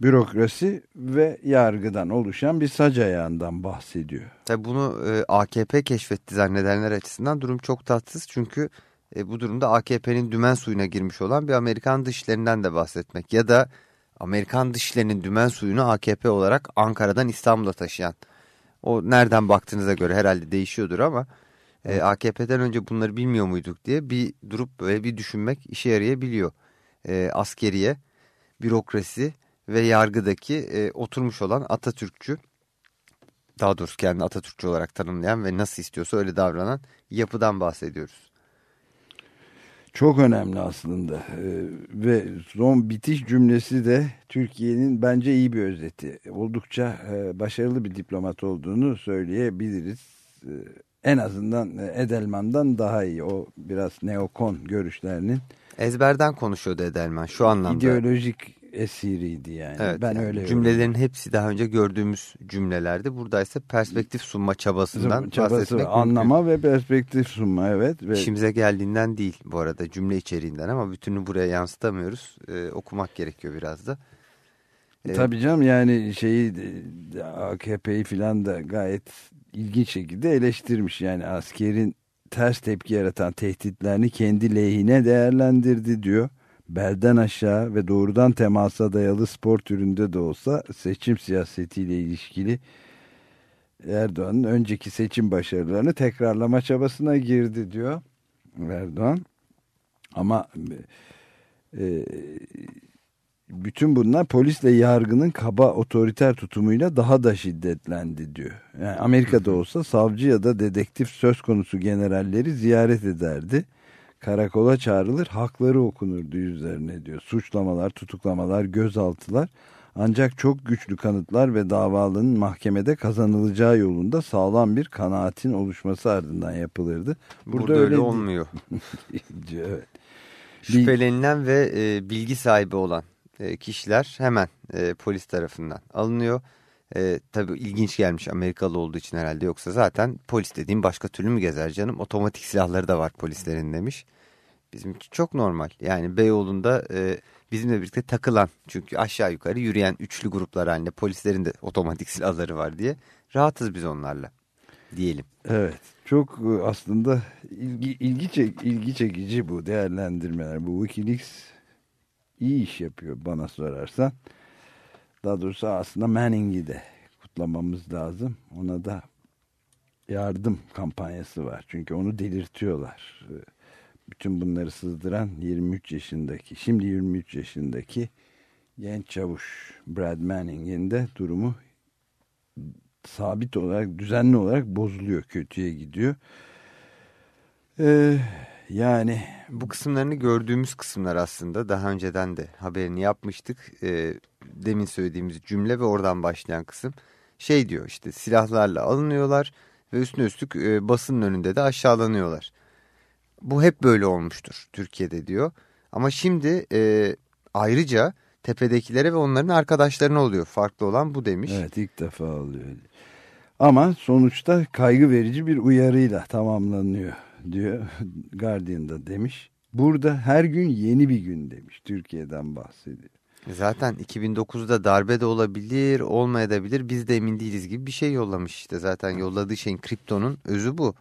bürokrasi ve yargıdan oluşan bir sac ayağından bahsediyor. Tabi bunu e, AKP keşfetti zannedenler açısından durum çok tatsız çünkü e, bu durumda AKP'nin dümen suyuna girmiş olan bir Amerikan dışlarından da bahsetmek ya da Amerikan dışlarının dümen suyunu AKP olarak Ankara'dan İstanbul'a taşıyan o nereden baktığınıza göre herhalde değişiyordur ama e, AKP'den önce bunları bilmiyor muyduk diye bir durup böyle bir düşünmek işe yarayabiliyor. E, askeriye, bürokrasi ve yargıdaki e, oturmuş olan Atatürkçü daha doğrusu kendini Atatürkçü olarak tanımlayan ve nasıl istiyorsa öyle davranan yapıdan bahsediyoruz. Çok önemli aslında ee, ve son bitiş cümlesi de Türkiye'nin bence iyi bir özeti. Oldukça e, başarılı bir diplomat olduğunu söyleyebiliriz. Ee, en azından e, Edelman'dan daha iyi. O biraz neokon görüşlerinin Ezberden konuşuyordu Edelman şu anlamda. ideolojik esiriydi yani. Evet, ben yani öyle cümlelerin yorumluyorum. hepsi daha önce gördüğümüz cümlelerdi. Burada ise perspektif sunma çabasından çabası bahsetmek anlama ve perspektif sunma evet ve İşimize geldiğinden değil bu arada cümle içeriğinden ama bütünü buraya yansıtamıyoruz. Ee, okumak gerekiyor biraz da. Ee, Tabii canım yani şeyi AKP'yi filan da gayet ilginç şekilde eleştirmiş. Yani askerin ters tepki yaratan tehditlerini kendi lehine değerlendirdi diyor. Belden aşağı ve doğrudan temasa dayalı spor türünde de olsa seçim siyasetiyle ilişkili Erdoğan'ın önceki seçim başarılarını tekrarlama çabasına girdi diyor Erdoğan. Ama e, bütün bunlar polisle yargının kaba otoriter tutumuyla daha da şiddetlendi diyor. Yani Amerika'da olsa savcı ya da dedektif söz konusu generalleri ziyaret ederdi. Karakola çağrılır, hakları okunurdu yüzlerine diyor. Suçlamalar, tutuklamalar, gözaltılar ancak çok güçlü kanıtlar ve davalının mahkemede kazanılacağı yolunda sağlam bir kanaatin oluşması ardından yapılırdı. burada, öyle, değil. olmuyor. evet. Şüphelenilen ve e, bilgi sahibi olan e, kişiler hemen e, polis tarafından alınıyor. E, tabii ilginç gelmiş Amerikalı olduğu için herhalde yoksa zaten polis dediğim başka türlü mü gezer canım? Otomatik silahları da var polislerin demiş. Bizim için çok normal. Yani Beyoğlu'nda e, bizimle birlikte takılan çünkü aşağı yukarı yürüyen üçlü gruplar halinde polislerin de otomatik silahları var diye rahatız biz onlarla diyelim. Evet. Çok e, aslında ilgi, ilgi, çek, ilgi çekici bu değerlendirmeler. Bu Wikileaks iyi iş yapıyor bana sorarsan. Daha doğrusu aslında Manning'i de kutlamamız lazım. Ona da yardım kampanyası var. Çünkü onu delirtiyorlar. E, Bütün bunları sızdıran 23 yaşındaki, şimdi 23 yaşındaki genç çavuş Brad Manning'in de durumu sabit olarak, düzenli olarak bozuluyor, kötüye gidiyor. Ee, yani Bu kısımlarını gördüğümüz kısımlar aslında daha önceden de haberini yapmıştık. E, demin söylediğimiz cümle ve oradan başlayan kısım şey diyor işte silahlarla alınıyorlar ve üstüne üstlük e, basının önünde de aşağılanıyorlar. Bu hep böyle olmuştur Türkiye'de diyor. Ama şimdi e, ayrıca tepedekilere ve onların arkadaşlarına oluyor. Farklı olan bu demiş. evet ilk defa oluyor. Ama sonuçta kaygı verici bir uyarıyla tamamlanıyor diyor Guardian'da demiş. Burada her gün yeni bir gün demiş. Türkiye'den bahsediyor. Zaten 2009'da darbe de olabilir, olmayabilir. Biz de emin değiliz gibi bir şey yollamış işte. Zaten yolladığı şeyin kriptonun özü bu.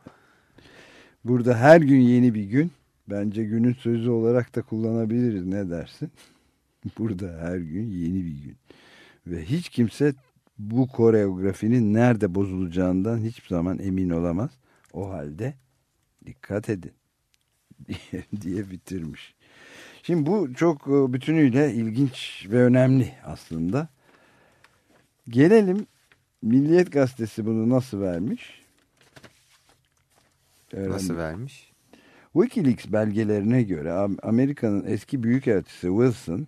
Burada her gün yeni bir gün. Bence günün sözü olarak da kullanabiliriz. Ne dersin? Burada her gün yeni bir gün. Ve hiç kimse bu koreografinin nerede bozulacağından hiçbir zaman emin olamaz. O halde dikkat edin diye, diye bitirmiş. Şimdi bu çok e, bütünüyle ilginç ve önemli aslında. Gelelim Milliyet Gazetesi bunu nasıl vermiş? Nasıl Öğrendik. vermiş? Wikileaks belgelerine göre Am- Amerika'nın eski büyükelçisi Wilson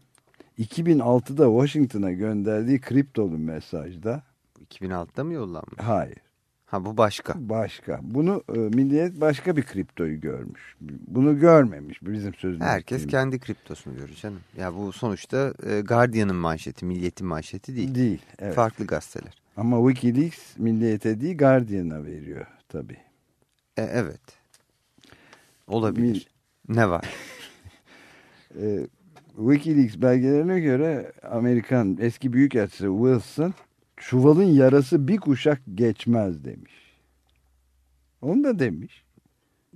2006'da Washington'a gönderdiği kriptolu mesajda 2006'da mı yollanmış? Hayır. Ha bu başka. Başka. Bunu e, milliyet başka bir kriptoyu görmüş. Bunu görmemiş bizim sözümüz. Herkes değil. kendi kriptosunu görür canım. Ya bu sonuçta e, Guardian'ın manşeti, Milliyet'in manşeti değil. Değil. Evet. Farklı gazeteler. Ama Wikileaks milliyete değil Guardian'a veriyor tabii. E, evet. Olabilir. Ne var? E, Wikileaks belgelerine göre Amerikan eski büyükelçisi Wilson çuvalın yarası bir kuşak geçmez demiş. Onu da demiş.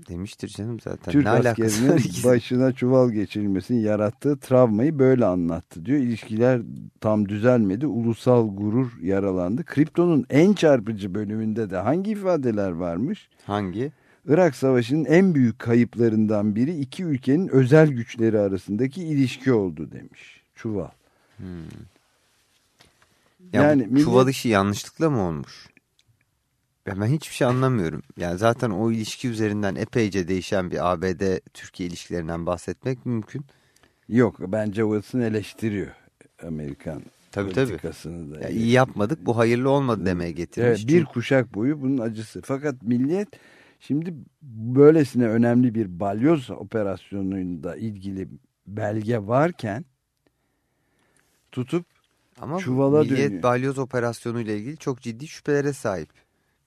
Demiştir canım zaten. Türk ne askerinin başına çuval geçirilmesinin yarattığı travmayı böyle anlattı diyor. İlişkiler tam düzelmedi. Ulusal gurur yaralandı. Kriptonun en çarpıcı bölümünde de hangi ifadeler varmış? Hangi? Irak Savaşı'nın en büyük kayıplarından biri iki ülkenin özel güçleri arasındaki ilişki oldu demiş. Çuval. Hmm. Ya Yani bu millet- çuval işi yanlışlıkla mı olmuş? Ya ben hiçbir şey anlamıyorum. Yani zaten o ilişki üzerinden epeyce değişen bir ABD-Türkiye ilişkilerinden bahsetmek mümkün. Yok bence Wilson eleştiriyor Amerikan Tabii, tabii. politikasını da. Ya iyi yapmadık bu hayırlı olmadı demeye getirmiş. Evet, bir Çünkü- kuşak boyu bunun acısı. Fakat millet şimdi böylesine önemli bir balyoz operasyonuyla ilgili belge varken tutup Ama çuvala Milliyet dönüyor. balyoz operasyonu ile ilgili çok ciddi şüphelere sahip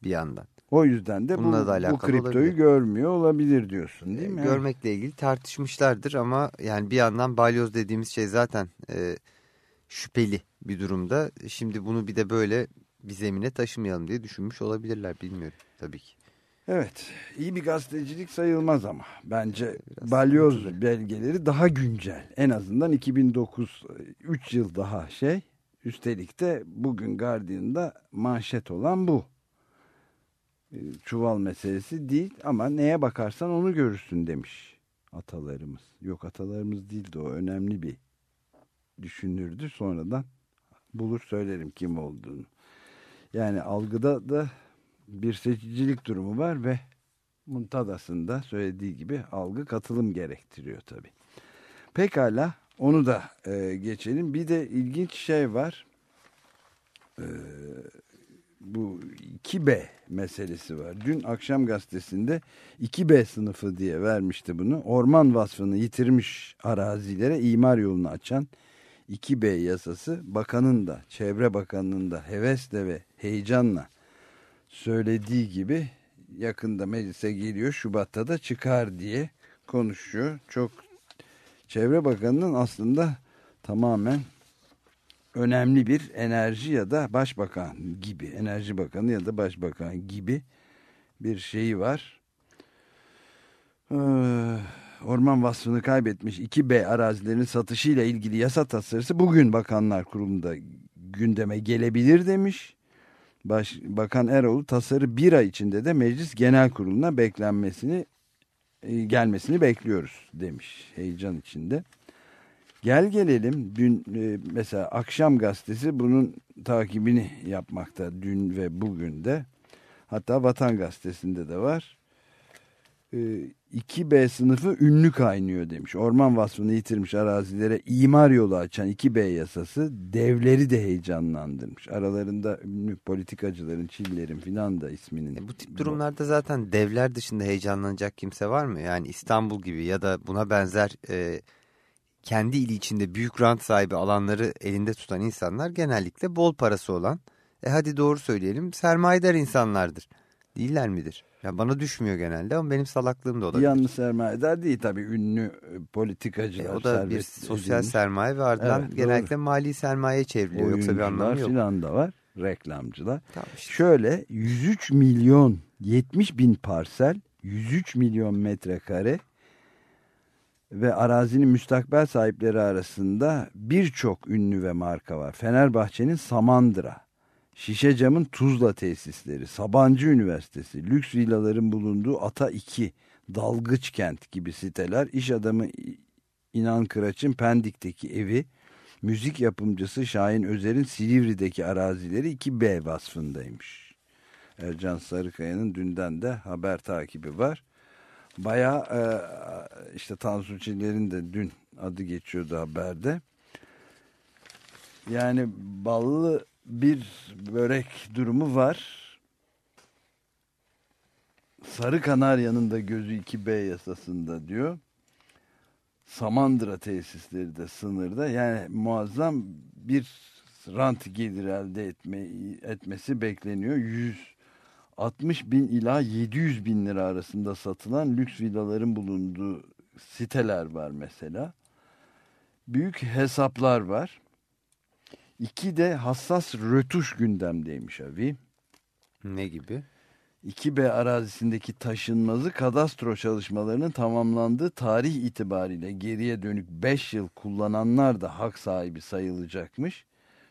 bir yandan. o yüzden de bu, da bu kriptoyu olabilir. görmüyor olabilir diyorsun değil mi? Görmekle ilgili tartışmışlardır ama yani bir yandan balyoz dediğimiz şey zaten e, şüpheli bir durumda. Şimdi bunu bir de böyle bir zemine taşımayalım diye düşünmüş olabilirler bilmiyorum tabii ki. Evet iyi bir gazetecilik sayılmaz ama bence Biraz balyoz belgeleri daha güncel. En azından 2009 3 yıl daha şey. Üstelik de bugün Guardian'da manşet olan bu. Ee, Çuval meselesi değil ama neye bakarsan onu görürsün demiş atalarımız. Yok atalarımız değildi o önemli bir düşünürdü sonradan bulur söylerim kim olduğunu. Yani algıda da bir seçicilik durumu var ve Muntadas'ın da söylediği gibi algı katılım gerektiriyor tabii. Pekala onu da e, geçelim. Bir de ilginç şey var. E, bu 2B meselesi var. Dün akşam gazetesinde 2B sınıfı diye vermişti bunu. Orman vasfını yitirmiş arazilere imar yolunu açan 2B yasası bakanın da çevre bakanının da hevesle ve heyecanla söylediği gibi yakında meclise geliyor Şubat'ta da çıkar diye konuşuyor. Çok Çevre Bakanı'nın aslında tamamen önemli bir enerji ya da başbakan gibi enerji bakanı ya da başbakan gibi bir şeyi var. Ee, orman vasfını kaybetmiş 2B arazilerinin satışıyla ilgili yasa tasarısı bugün Bakanlar Kurulu'nda gündeme gelebilir demiş. Baş, Bakan Eroğlu tasarı bir ay içinde de Meclis Genel Kurulu'na beklenmesini gelmesini bekliyoruz demiş heyecan içinde. Gel gelelim dün e, mesela akşam gazetesi bunun takibini yapmakta dün ve bugün de hatta Vatan gazetesinde de var. E, 2B sınıfı ünlü kaynıyor demiş. Orman vasfını yitirmiş arazilere imar yolu açan 2B yasası devleri de heyecanlandırmış. Aralarında ünlü politikacıların, Çillerin filan da isminin. E, bu tip durumlarda zaten devler dışında heyecanlanacak kimse var mı? Yani İstanbul gibi ya da buna benzer e, kendi ili içinde büyük rant sahibi alanları elinde tutan insanlar genellikle bol parası olan, e hadi doğru söyleyelim sermayedar insanlardır. Değiller midir? Ya bana düşmüyor genelde ama benim salaklığım da olabilir. Yalnız sermayedar değil tabii ünlü e, politikacılar. E, o da bir sosyal edilmiş sermaye ve ardından Evet, genellikle mali sermayeye çevriliyor. Yoksa bir anlamı oyuncular yok. filan da var. Reklamcılar. Tamam işte. Şöyle 103 milyon 70 bin parsel 103 milyon metrekare ve arazinin müstakbel sahipleri arasında birçok ünlü ve marka var. Fenerbahçe'nin Samandıra, Şişecam'ın Tuzla tesisleri, Sabancı Üniversitesi, lüks villaların bulunduğu Ata 2, Dalgıç Kent gibi siteler, iş adamı İnan Kıraç'ın Pendik'teki evi, müzik yapımcısı Şahin Özer'in Silivri'deki arazileri 2B vasfındaymış. Ercan Sarıkaya'nın dünden de haber takibi var. Baya e, işte Tansu Çiller'in de dün adı geçiyordu haberde. Yani ballı bir börek durumu var. Sarı Kanarya'nın da gözü 2B yasasında diyor. Samandıra tesisleri de sınırda. Yani muazzam bir rant gelir elde etme, etmesi bekleniyor. 160 bin ila 700 bin lira arasında satılan lüks villaların bulunduğu siteler var mesela. Büyük hesaplar var. İki de hassas rötuş gündemdeymiş abi. Ne gibi? 2B arazisindeki taşınmazı kadastro çalışmalarının tamamlandığı tarih itibariyle geriye dönük 5 yıl kullananlar da hak sahibi sayılacakmış.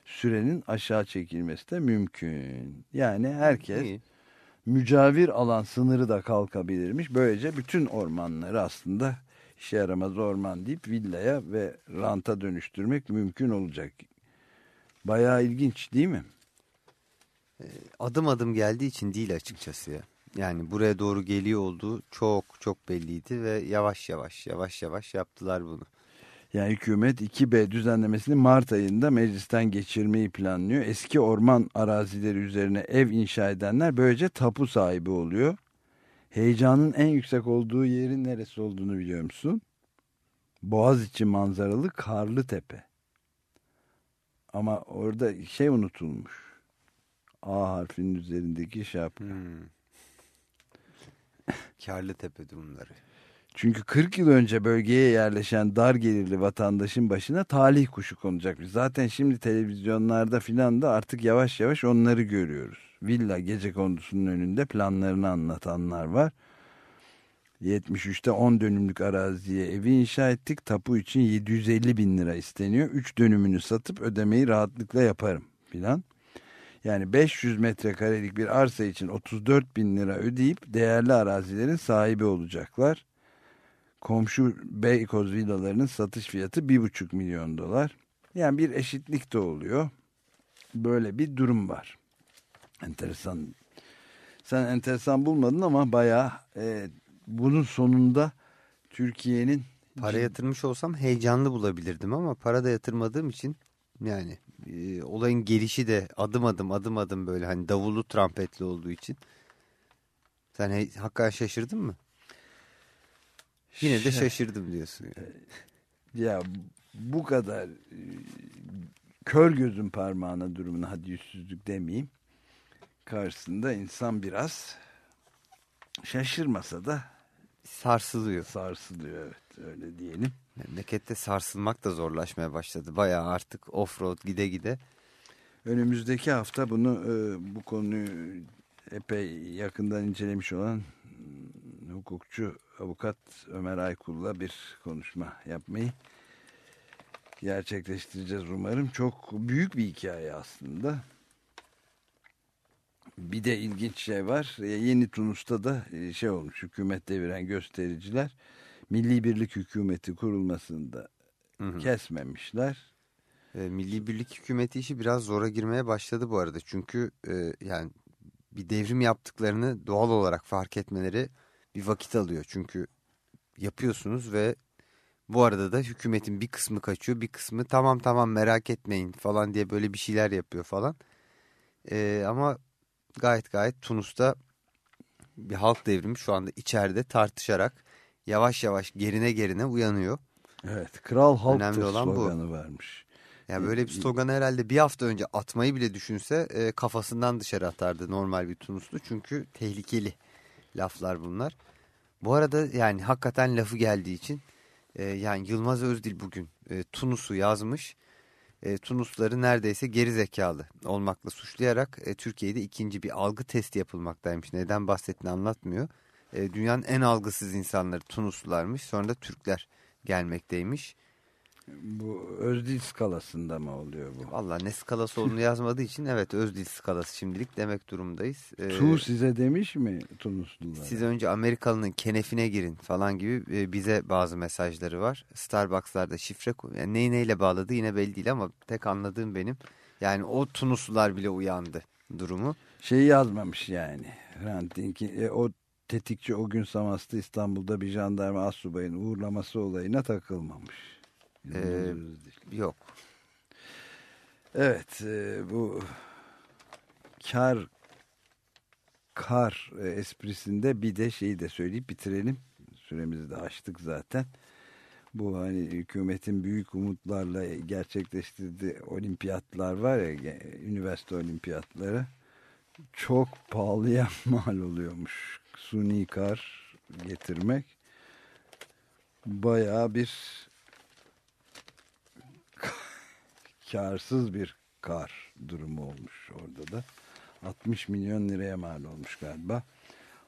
Sürenin aşağı çekilmesi de mümkün. Yani herkes İyi. mücavir alan sınırı da kalkabilirmiş. Böylece bütün ormanları aslında işe yaramaz orman deyip villaya ve ranta dönüştürmek mümkün olacak. Bayağı ilginç değil mi? Ee, adım adım geldiği için değil açıkçası ya. Yani buraya doğru geliyor olduğu çok çok belliydi ve yavaş yavaş yavaş yavaş yaptılar bunu. Yani hükümet 2B düzenlemesini Mart ayında meclisten geçirmeyi planlıyor. Eski orman arazileri üzerine ev inşa edenler böylece tapu sahibi oluyor. Heyecanın en yüksek olduğu yerin neresi olduğunu biliyor musun? Boğaziçi manzaralı Karlı Tepe. Ama orada şey unutulmuş. A harfinin üzerindeki şapka. Hmm. Karlı tepe bunları. Çünkü 40 yıl önce bölgeye yerleşen dar gelirli vatandaşın başına talih kuşu konacak. Zaten şimdi televizyonlarda filan da artık yavaş yavaş onları görüyoruz. Villa gece kondusunun önünde planlarını anlatanlar var. 73'te 10 dönümlük araziye evi inşa ettik. Tapu için 750 bin lira isteniyor. 3 dönümünü satıp ödemeyi rahatlıkla yaparım filan. Yani 500 metrekarelik bir arsa için 34 bin lira ödeyip değerli arazilerin sahibi olacaklar. Komşu Beykoz villalarının satış fiyatı 1,5 milyon dolar. Yani bir eşitlik de oluyor. Böyle bir durum var. Enteresan. Sen enteresan bulmadın ama bayağı e, bunun sonunda Türkiye'nin... Para yatırmış olsam heyecanlı bulabilirdim ama para da yatırmadığım için yani e, olayın gelişi de adım adım adım adım böyle hani davullu trampetli olduğu için. Sen he, hakikaten şaşırdın mı? Yine de şaşırdım diyorsun. Yani. Ya bu kadar e, kör gözün parmağına durumuna hadi yüzsüzlük demeyeyim. Karşısında insan biraz şaşırmasa da sarsılıyor. Sarsılıyor evet öyle diyelim. Memlekette sarsılmak da zorlaşmaya başladı. Bayağı artık offroad gide gide. Önümüzdeki hafta bunu e, bu konuyu epey yakından incelemiş olan hmm, hukukçu avukat Ömer Aykul'la bir konuşma yapmayı gerçekleştireceğiz umarım. Çok büyük bir hikaye aslında. Bir de ilginç şey var. E, Yeni Tunus'ta da e, şey olmuş hükümet deviren göstericiler Milli Birlik Hükümeti kurulmasında hı hı. kesmemişler. E, Milli Birlik Hükümeti işi biraz zora girmeye başladı bu arada. Çünkü e, yani bir devrim yaptıklarını doğal olarak fark etmeleri bir vakit alıyor. Çünkü yapıyorsunuz ve bu arada da hükümetin bir kısmı kaçıyor bir kısmı tamam tamam merak etmeyin falan diye böyle bir şeyler yapıyor falan. E, ama gayet gayet Tunus'ta bir halk devrimi şu anda içeride tartışarak yavaş yavaş gerine gerine uyanıyor. Evet kral halk Önemli olan sloganı bu. vermiş. Yani böyle bir sloganı herhalde bir hafta önce atmayı bile düşünse e, kafasından dışarı atardı normal bir Tunuslu. Çünkü tehlikeli laflar bunlar. Bu arada yani hakikaten lafı geldiği için e, yani Yılmaz Özdil bugün e, Tunus'u yazmış. E, Tunusluları neredeyse geri zekalı olmakla suçlayarak e, Türkiye'de ikinci bir algı testi yapılmaktaymış. Neden bahsettiğini anlatmıyor e, dünyanın en algısız insanları Tunuslularmış. Sonra da Türkler gelmekteymiş. Bu Özdil skalasında mı oluyor bu? Valla ne skalası olduğunu yazmadığı için evet Özdil skalası şimdilik demek durumdayız. Ee, tu size demiş mi Tunuslular? Siz önce Amerikalının kenefine girin falan gibi e, bize bazı mesajları var. Starbucks'larda şifre yani neyi neyle bağladı yine belli değil ama tek anladığım benim. Yani o Tunuslular bile uyandı durumu. Şeyi yazmamış yani. Hrant e, o tetikçi o gün Samas'ta İstanbul'da bir jandarma asubayın uğurlaması olayına takılmamış. Ee, yok. Evet e, bu kar kar e, esprisinde bir de şeyi de söyleyip bitirelim. Süremizi de açtık zaten. Bu hani hükümetin büyük umutlarla gerçekleştirdiği olimpiyatlar var ya üniversite olimpiyatları çok pahalıya mal oluyormuş. Suni kar getirmek bayağı bir karsız bir kar durumu olmuş orada da. 60 milyon liraya mal olmuş galiba.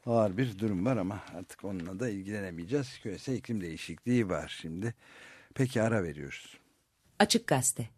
Ağır bir durum var ama artık onunla da ilgilenemeyeceğiz. Küresel iklim değişikliği var şimdi. Peki ara veriyoruz. Açık Gazete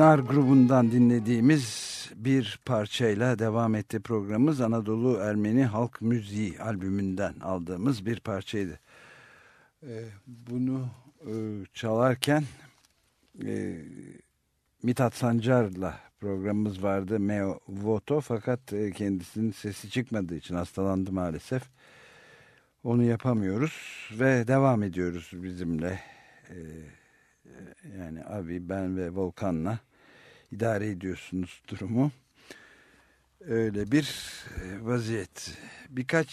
Knar grubundan dinlediğimiz bir parçayla devam etti programımız. Anadolu Ermeni Halk Müziği albümünden aldığımız bir parçaydı. Ee, bunu e, çalarken e, Mithat Sancar'la programımız vardı. Meo Voto fakat e, kendisinin sesi çıkmadığı için hastalandı maalesef. Onu yapamıyoruz ve devam ediyoruz bizimle. Ee, yani abi ben ve Volkan'la idare ediyorsunuz durumu. Öyle bir e, vaziyet. Birkaç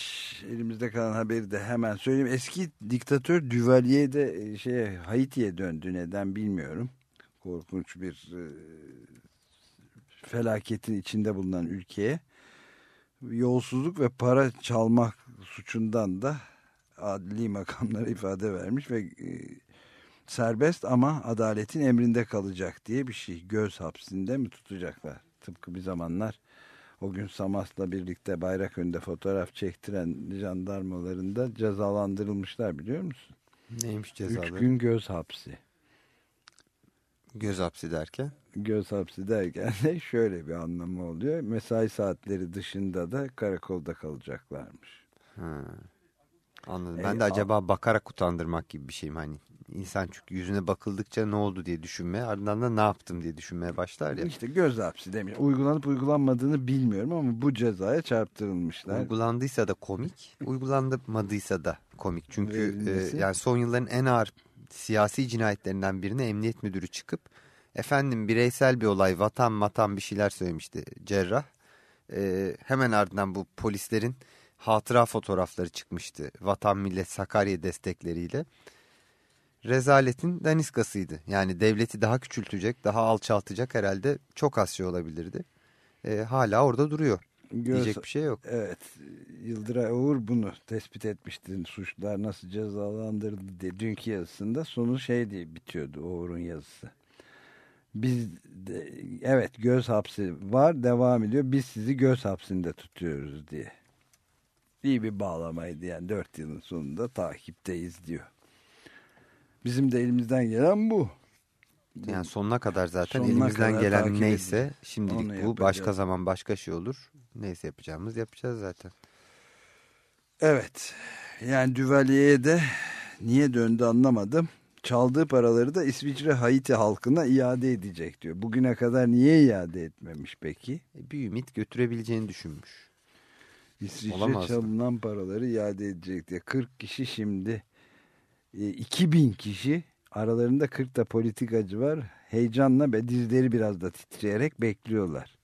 elimizde kalan haberi de hemen söyleyeyim. Eski diktatör Duvalier de şeye Haiti'ye döndü neden bilmiyorum. Korkunç bir e, felaketin içinde bulunan ülkeye yolsuzluk ve para çalmak suçundan da adli makamlara ifade vermiş ve serbest ama adaletin emrinde kalacak diye bir şey. Göz hapsinde mi tutacaklar? Tıpkı bir zamanlar o gün Samas'la birlikte bayrak önünde fotoğraf çektiren jandarmaların da cezalandırılmışlar biliyor musun? Neymiş cezaları? Üç gün göz hapsi. Göz hapsi derken? Göz hapsi derken de şöyle bir anlamı oluyor. Mesai saatleri dışında da karakolda kalacaklarmış. Ha. Anladım. Ben e, de acaba bakarak utandırmak gibi bir şeyim hani insan çünkü yüzüne bakıldıkça ne oldu diye düşünmeye ardından da ne yaptım diye düşünmeye başlar ya. İşte göz hapsi demiş. Uygulanıp uygulanmadığını bilmiyorum ama bu cezaya çarptırılmışlar. Uygulandıysa da komik, uygulanmadıysa da komik. Çünkü e, yani son yılların en ağır siyasi cinayetlerinden birine emniyet müdürü çıkıp efendim bireysel bir olay vatan matan bir şeyler söylemişti cerrah. E, hemen ardından bu polislerin hatıra fotoğrafları çıkmıştı. Vatan Millet Sakarya destekleriyle rezaletin daniskasıydı. Yani devleti daha küçültecek, daha alçaltacak herhalde çok az şey olabilirdi. E, hala orada duruyor. Göz, Diyecek bir şey yok. Evet. Yıldıray Oğur bunu tespit etmişti. Suçlar nasıl cezalandırıldı diye. Dünkü yazısında sonu şey diye bitiyordu Oğur'un yazısı. Biz de, evet göz hapsi var devam ediyor. Biz sizi göz hapsinde tutuyoruz diye. İyi bir bağlamaydı yani dört yılın sonunda takipteyiz diyor. Bizim de elimizden gelen bu. Yani sonuna kadar zaten sonuna elimizden kadar gelen neyse edin. şimdilik Onu bu yapacağız. başka zaman başka şey olur. Neyse yapacağımız yapacağız zaten. Evet yani Düvalye'ye de niye döndü anlamadım. Çaldığı paraları da İsviçre Haiti halkına iade edecek diyor. Bugüne kadar niye iade etmemiş peki? E, bir ümit götürebileceğini düşünmüş. İsviçre Olamaz çalınan mı? paraları iade edecek diye. 40 kişi şimdi 2000 e, kişi aralarında 40 da politikacı var. Heyecanla ve dizleri biraz da titreyerek bekliyorlar.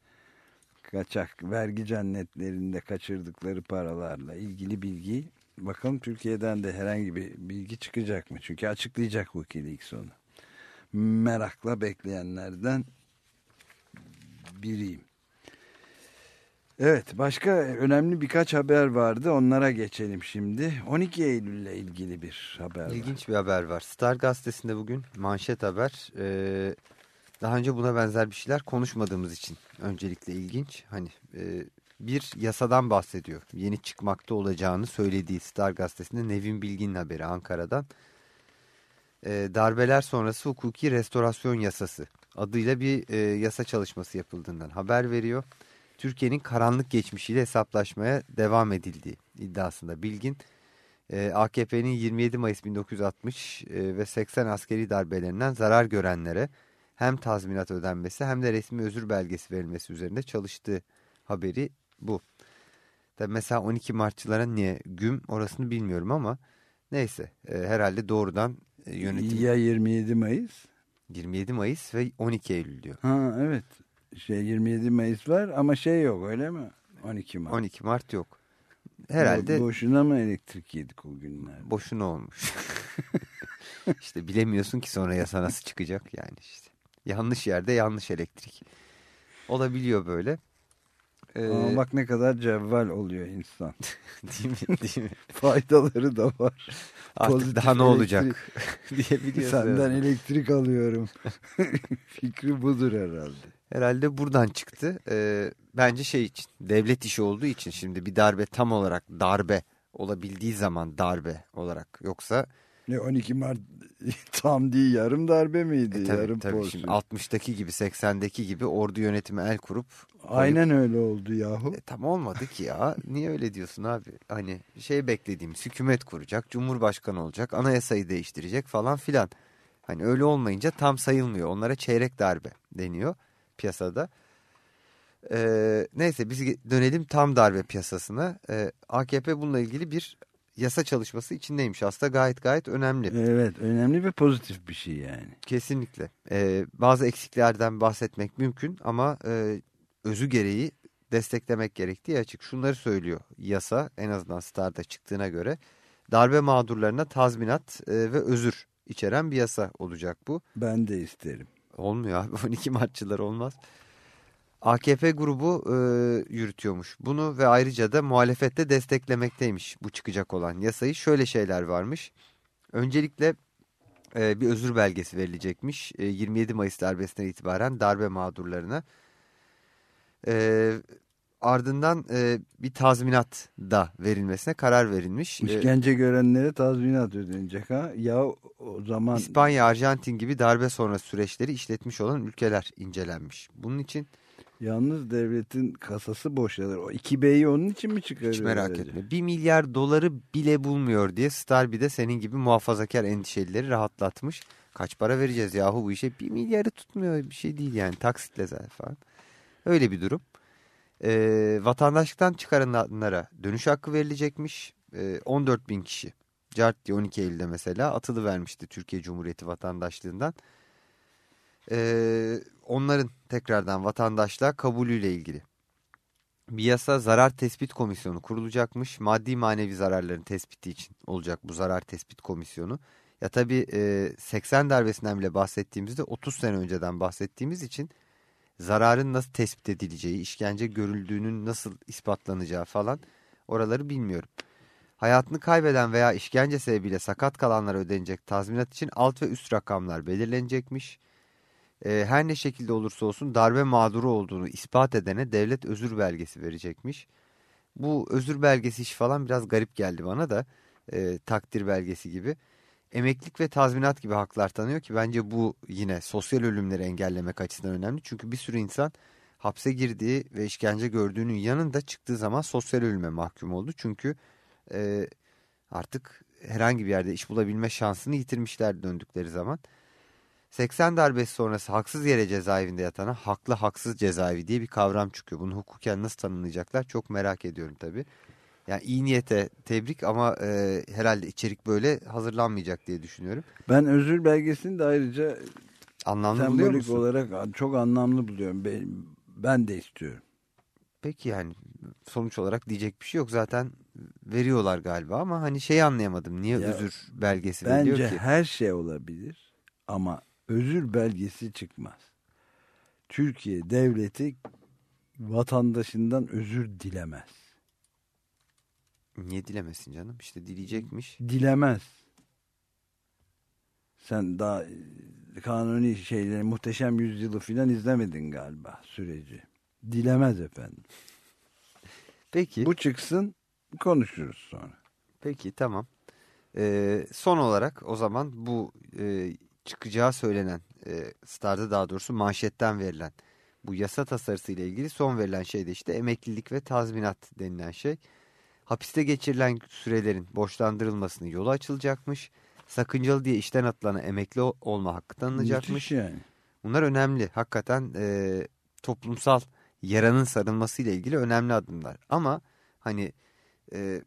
Kaçak vergi cennetlerinde kaçırdıkları paralarla ilgili bilgi bakalım Türkiye'den de herhangi bir bilgi çıkacak mı? Çünkü açıklayacak Wikileaks onu. Merakla bekleyenlerden biriyim. Evet başka önemli birkaç haber vardı onlara geçelim şimdi. 12 Eylül ile ilgili bir haber İlginç var. bir haber var. Star gazetesinde bugün manşet haber. Ee, daha önce buna benzer bir şeyler konuşmadığımız için öncelikle ilginç. Hani e, bir yasadan bahsediyor. Yeni çıkmakta olacağını söylediği Star gazetesinde Nevin Bilgin'in haberi Ankara'dan. Ee, darbeler sonrası hukuki restorasyon yasası adıyla bir e, yasa çalışması yapıldığından haber veriyor. Türkiye'nin karanlık geçmişiyle hesaplaşmaya devam edildiği iddiasında Bilgin, e, AKP'nin 27 Mayıs 1960 e, ve 80 askeri darbelerinden zarar görenlere hem tazminat ödenmesi hem de resmi özür belgesi verilmesi üzerinde çalıştığı haberi bu. Tabi mesela 12 Martçılara niye güm orasını bilmiyorum ama neyse e, herhalde doğrudan e, yönetim... Ya 27 Mayıs? 27 Mayıs ve 12 Eylül diyor. Ha evet şey 27 Mayıs var ama şey yok öyle mi? 12 Mart. 12 Mart yok. herhalde... Boşuna mı elektrik yedik o günler? Boşuna olmuş. işte bilemiyorsun ki sonra yasa nasıl çıkacak yani işte. Yanlış yerde yanlış elektrik. Olabiliyor böyle. Ee, Ama bak ne kadar cevval oluyor insan. değil mi? Değil mi? Faydaları da var. Artık Pozitif daha ne olacak diyebiliyorsun. Senden yani. elektrik alıyorum. Fikri budur herhalde. Herhalde buradan çıktı. Ee, bence şey için devlet işi olduğu için şimdi bir darbe tam olarak darbe olabildiği zaman darbe olarak yoksa... Ne 12 Mart tam değil yarım darbe miydi? E, tabii, yarım tabii şimdi 60'daki gibi 80'deki gibi ordu yönetimi el kurup Aynen öyle oldu yahu. E, tam olmadı ki ya. Niye öyle diyorsun abi? Hani şey beklediğimiz hükümet kuracak, cumhurbaşkanı olacak, anayasayı değiştirecek falan filan. Hani öyle olmayınca tam sayılmıyor. Onlara çeyrek darbe deniyor piyasada. Ee, neyse biz dönelim tam darbe piyasasına. Ee, AKP bununla ilgili bir yasa çalışması içindeymiş. Aslında gayet gayet önemli. Evet önemli ve pozitif bir şey yani. Kesinlikle. Ee, bazı eksiklerden bahsetmek mümkün ama e, özü gereği desteklemek gerektiği açık. Şunları söylüyor yasa en azından Star'da çıktığına göre darbe mağdurlarına tazminat e, ve özür içeren bir yasa olacak bu. Ben de isterim. Olmuyor abi 12 Martçılar olmaz. AKP grubu e, yürütüyormuş bunu ve ayrıca da muhalefette desteklemekteymiş bu çıkacak olan yasayı. Şöyle şeyler varmış. Öncelikle e, bir özür belgesi verilecekmiş e, 27 Mayıs darbesinden itibaren darbe mağdurlarına. E, ardından e, bir tazminat da verilmesine karar verilmiş. E, İşkence görenlere tazminat ödenecek ha. Ya o zaman... İspanya, Arjantin gibi darbe sonrası süreçleri işletmiş olan ülkeler incelenmiş. Bunun için... Yalnız devletin kasası boşalır. O 2B'yi onun için mi çıkarıyor? Hiç merak öylece? etme. 1 milyar doları bile bulmuyor diye Star bir de senin gibi muhafazakar endişelileri rahatlatmış. Kaç para vereceğiz yahu bu işe? 1 milyarı tutmuyor bir şey değil yani taksitle zaten falan. Öyle bir durum. E, vatandaşlıktan çıkarılanlara dönüş hakkı verilecekmiş. E, 14 bin kişi. Cart diye 12 Eylül'de mesela atılı vermişti Türkiye Cumhuriyeti vatandaşlığından. E, onların tekrardan vatandaşlığa kabulüyle ilgili. Bir yasa zarar tespit komisyonu kurulacakmış. Maddi manevi zararların tespiti için olacak bu zarar tespit komisyonu. Ya tabii e, 80 darbesinden bile bahsettiğimizde 30 sene önceden bahsettiğimiz için zararın nasıl tespit edileceği, işkence görüldüğünün nasıl ispatlanacağı falan oraları bilmiyorum. Hayatını kaybeden veya işkence sebebiyle sakat kalanlara ödenecek tazminat için alt ve üst rakamlar belirlenecekmiş. Ee, her ne şekilde olursa olsun darbe mağduru olduğunu ispat edene devlet özür belgesi verecekmiş. Bu özür belgesi iş falan biraz garip geldi bana da e, takdir belgesi gibi emeklilik ve tazminat gibi haklar tanıyor ki bence bu yine sosyal ölümleri engellemek açısından önemli. Çünkü bir sürü insan hapse girdiği ve işkence gördüğünün yanında çıktığı zaman sosyal ölüme mahkum oldu. Çünkü e, artık herhangi bir yerde iş bulabilme şansını yitirmişler döndükleri zaman. 80 darbesi sonrası haksız yere cezaevinde yatana haklı haksız cezaevi diye bir kavram çıkıyor. Bunu hukuken nasıl tanımlayacaklar çok merak ediyorum tabii. Yani iyi niyete tebrik ama e, herhalde içerik böyle hazırlanmayacak diye düşünüyorum. Ben özür belgesini de ayrıca anlamlı buluyor musun? olarak çok anlamlı buluyorum. Ben, ben de istiyorum. Peki yani sonuç olarak diyecek bir şey yok. Zaten veriyorlar galiba ama hani şeyi anlayamadım. Niye ya, özür belgesi veriliyor ki? Bence her şey olabilir ama özür belgesi çıkmaz. Türkiye devleti vatandaşından özür dilemez. Niye dilemesin canım? İşte dileyecekmiş. Dilemez. Sen daha e, kanuni şeyleri muhteşem yüzyılı filan izlemedin galiba süreci. Dilemez efendim. Peki. Bu çıksın konuşuruz sonra. Peki tamam. Ee, son olarak o zaman bu e, çıkacağı söylenen e, Star'da daha doğrusu manşetten verilen bu yasa tasarısı ile ilgili son verilen şey de işte emeklilik ve tazminat denilen şey hapiste geçirilen sürelerin borçlandırılmasını yolu açılacakmış. Sakıncalı diye işten atılana emekli olma hakkı tanınacakmış. yani. Bunlar önemli. Hakikaten e, toplumsal yaranın sarılması ile ilgili önemli adımlar. Ama hani e,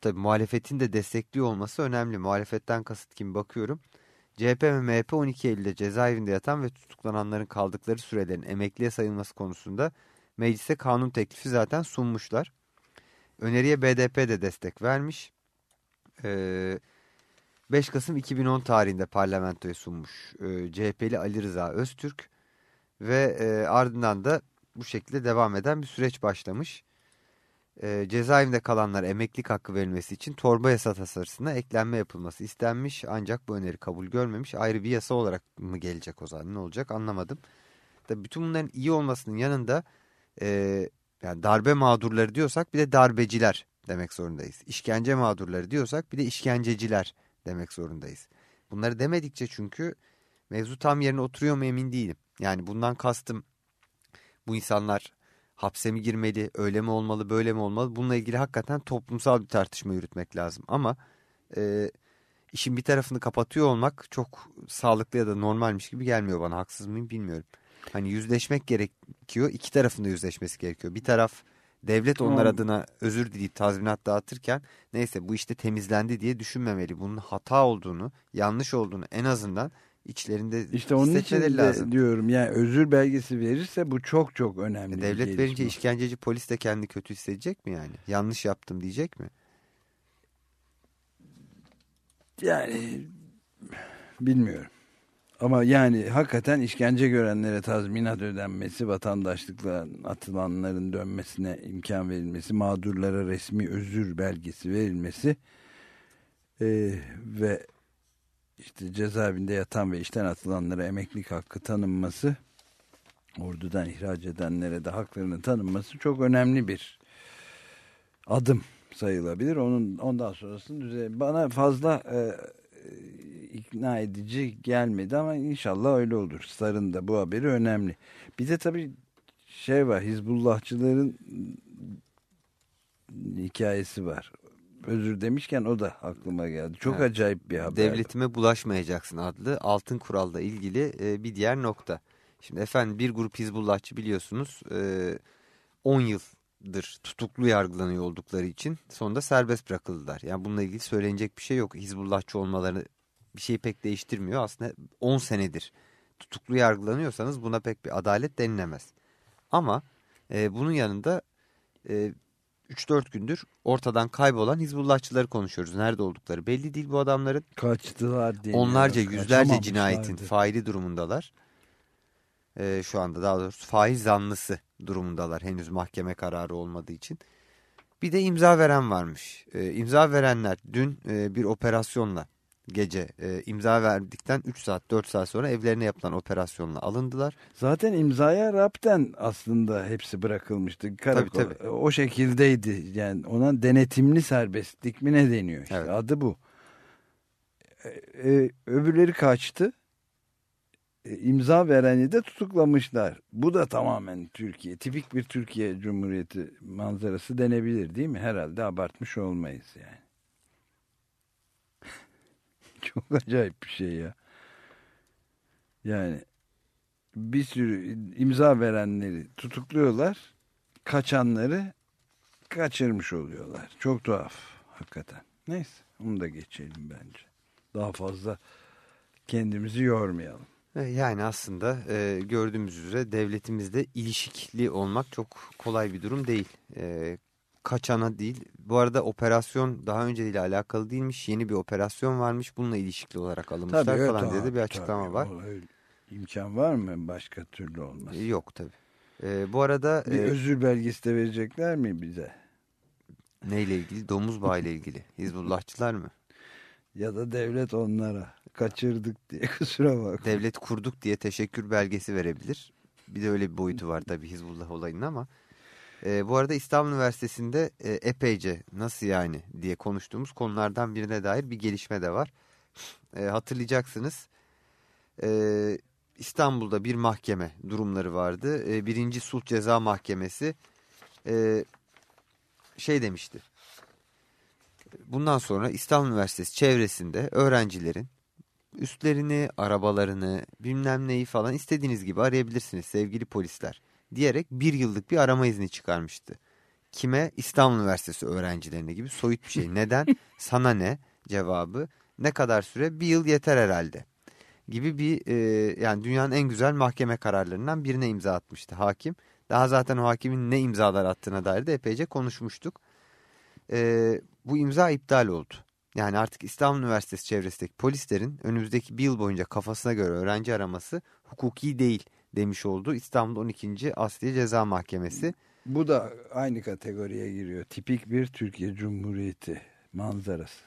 tabii muhalefetin de destekliyor olması önemli. Muhalefetten kasıt kim bakıyorum. CHP ve MHP 12 Eylül'de cezaevinde yatan ve tutuklananların kaldıkları sürelerin emekliye sayılması konusunda meclise kanun teklifi zaten sunmuşlar. Öneriye BDP de destek vermiş. E, 5 Kasım 2010 tarihinde parlamentoya sunmuş e, CHP'li Ali Rıza Öztürk ve e, ardından da bu şekilde devam eden bir süreç başlamış. E, cezaevinde kalanlara emeklilik hakkı verilmesi için torba yasa tasarısına eklenme yapılması istenmiş ancak bu öneri kabul görmemiş. Ayrı bir yasa olarak mı gelecek o zaman ne olacak anlamadım. Tabii bütün bunların iyi olmasının yanında e, yani darbe mağdurları diyorsak bir de darbeciler demek zorundayız. İşkence mağdurları diyorsak bir de işkenceciler demek zorundayız. Bunları demedikçe çünkü mevzu tam yerine oturuyor mu emin değilim. Yani bundan kastım bu insanlar hapse mi girmeli, öyle mi olmalı, böyle mi olmalı? Bununla ilgili hakikaten toplumsal bir tartışma yürütmek lazım. Ama e, işin bir tarafını kapatıyor olmak çok sağlıklı ya da normalmiş gibi gelmiyor bana. Haksız mıyım bilmiyorum. Hani yüzleşmek gerekiyor. İki tarafın da yüzleşmesi gerekiyor. Bir taraf devlet onlar hmm. adına özür dileyip tazminat dağıtırken neyse bu işte temizlendi diye düşünmemeli. Bunun hata olduğunu, yanlış olduğunu en azından içlerinde işte onun için de lazım. diyorum yani özür belgesi verirse bu çok çok önemli. E devlet verince işkenceci polis de kendi kötü hissedecek mi yani? Yanlış yaptım diyecek mi? Yani bilmiyorum. Ama yani hakikaten işkence görenlere tazminat ödenmesi, vatandaşlıkla atılanların dönmesine imkan verilmesi, mağdurlara resmi özür belgesi verilmesi e, ve işte cezaevinde yatan ve işten atılanlara emeklilik hakkı tanınması, ordudan ihraç edenlere de haklarının tanınması çok önemli bir adım sayılabilir. Onun ondan sonrasının düzey bana fazla e, ikna edici gelmedi ama inşallah öyle olur. Star'ın da bu haberi önemli. Bir de tabii şey var Hizbullahçıların hikayesi var. Özür demişken o da aklıma geldi. Çok evet. acayip bir haber. Devletime bulaşmayacaksın adlı altın kuralla ilgili e, bir diğer nokta. Şimdi efendim bir grup Hizbullahçı biliyorsunuz e, 10 yıldır tutuklu yargılanıyor oldukları için sonunda serbest bırakıldılar. Yani bununla ilgili söylenecek bir şey yok. Hizbullahçı olmaları bir şeyi pek değiştirmiyor. Aslında 10 senedir tutuklu yargılanıyorsanız buna pek bir adalet denilemez. Ama e, bunun yanında e, 3-4 gündür ortadan kaybolan Hizbullahçıları konuşuyoruz. Nerede oldukları belli değil bu adamların. Kaçtılar diye. Onlarca yüzlerce cinayetin faili durumundalar. E, şu anda daha doğrusu faiz zanlısı durumundalar. Henüz mahkeme kararı olmadığı için. Bir de imza veren varmış. E, imza verenler dün e, bir operasyonla gece e, imza verdikten 3 saat 4 saat sonra evlerine yapılan operasyonla alındılar. Zaten imzaya rapten aslında hepsi bırakılmıştı. Karakol, tabii, tabii. O şekildeydi. Yani ona denetimli serbestlik mi ne deniyor işte evet. adı bu. E, e, öbürleri kaçtı. E, imza vereni de tutuklamışlar. Bu da tamamen Türkiye. Tipik bir Türkiye Cumhuriyeti manzarası denebilir değil mi? Herhalde abartmış olmayız yani. Çok acayip bir şey ya. Yani bir sürü imza verenleri tutukluyorlar. Kaçanları kaçırmış oluyorlar. Çok tuhaf hakikaten. Neyse onu da geçelim bence. Daha fazla kendimizi yormayalım. E, yani aslında e, gördüğümüz üzere devletimizde ilişkili olmak çok kolay bir durum değil. E, kaçana değil. Bu arada operasyon daha önce ile alakalı değilmiş. Yeni bir operasyon varmış. Bununla ilişkili olarak alınmışlar tabii, falan evet, diye bir açıklama tabii, var. İmkan var mı başka türlü olması? Yok tabii. Ee, bu arada... Bir e, özür belgesi de verecekler mi bize? Neyle ilgili? Domuz bağı ile ilgili. Hizbullahçılar mı? Ya da devlet onlara kaçırdık diye kusura bak. Devlet kurduk diye teşekkür belgesi verebilir. Bir de öyle bir boyutu var tabii Hizbullah olayının ama... E, bu arada İstanbul Üniversitesi'nde e, epeyce nasıl yani diye konuştuğumuz konulardan birine dair bir gelişme de var. E, hatırlayacaksınız e, İstanbul'da bir mahkeme durumları vardı. E, birinci Sulh Ceza Mahkemesi e, şey demişti. Bundan sonra İstanbul Üniversitesi çevresinde öğrencilerin üstlerini, arabalarını, bilmem neyi falan istediğiniz gibi arayabilirsiniz sevgili polisler diyerek bir yıllık bir arama izni çıkarmıştı. Kime? İstanbul Üniversitesi öğrencilerine gibi soyut bir şey. Neden? Sana ne? Cevabı. Ne kadar süre? Bir yıl yeter herhalde. Gibi bir e, yani dünyanın en güzel mahkeme kararlarından birine imza atmıştı hakim. Daha zaten o hakimin ne imzalar attığına dair de epeyce konuşmuştuk. e, bu imza iptal oldu. Yani artık İstanbul Üniversitesi çevresindeki polislerin önümüzdeki bir yıl boyunca kafasına göre öğrenci araması hukuki değil demiş oldu İstanbul 12. Asliye Ceza Mahkemesi. Bu da aynı kategoriye giriyor. Tipik bir Türkiye Cumhuriyeti manzarası.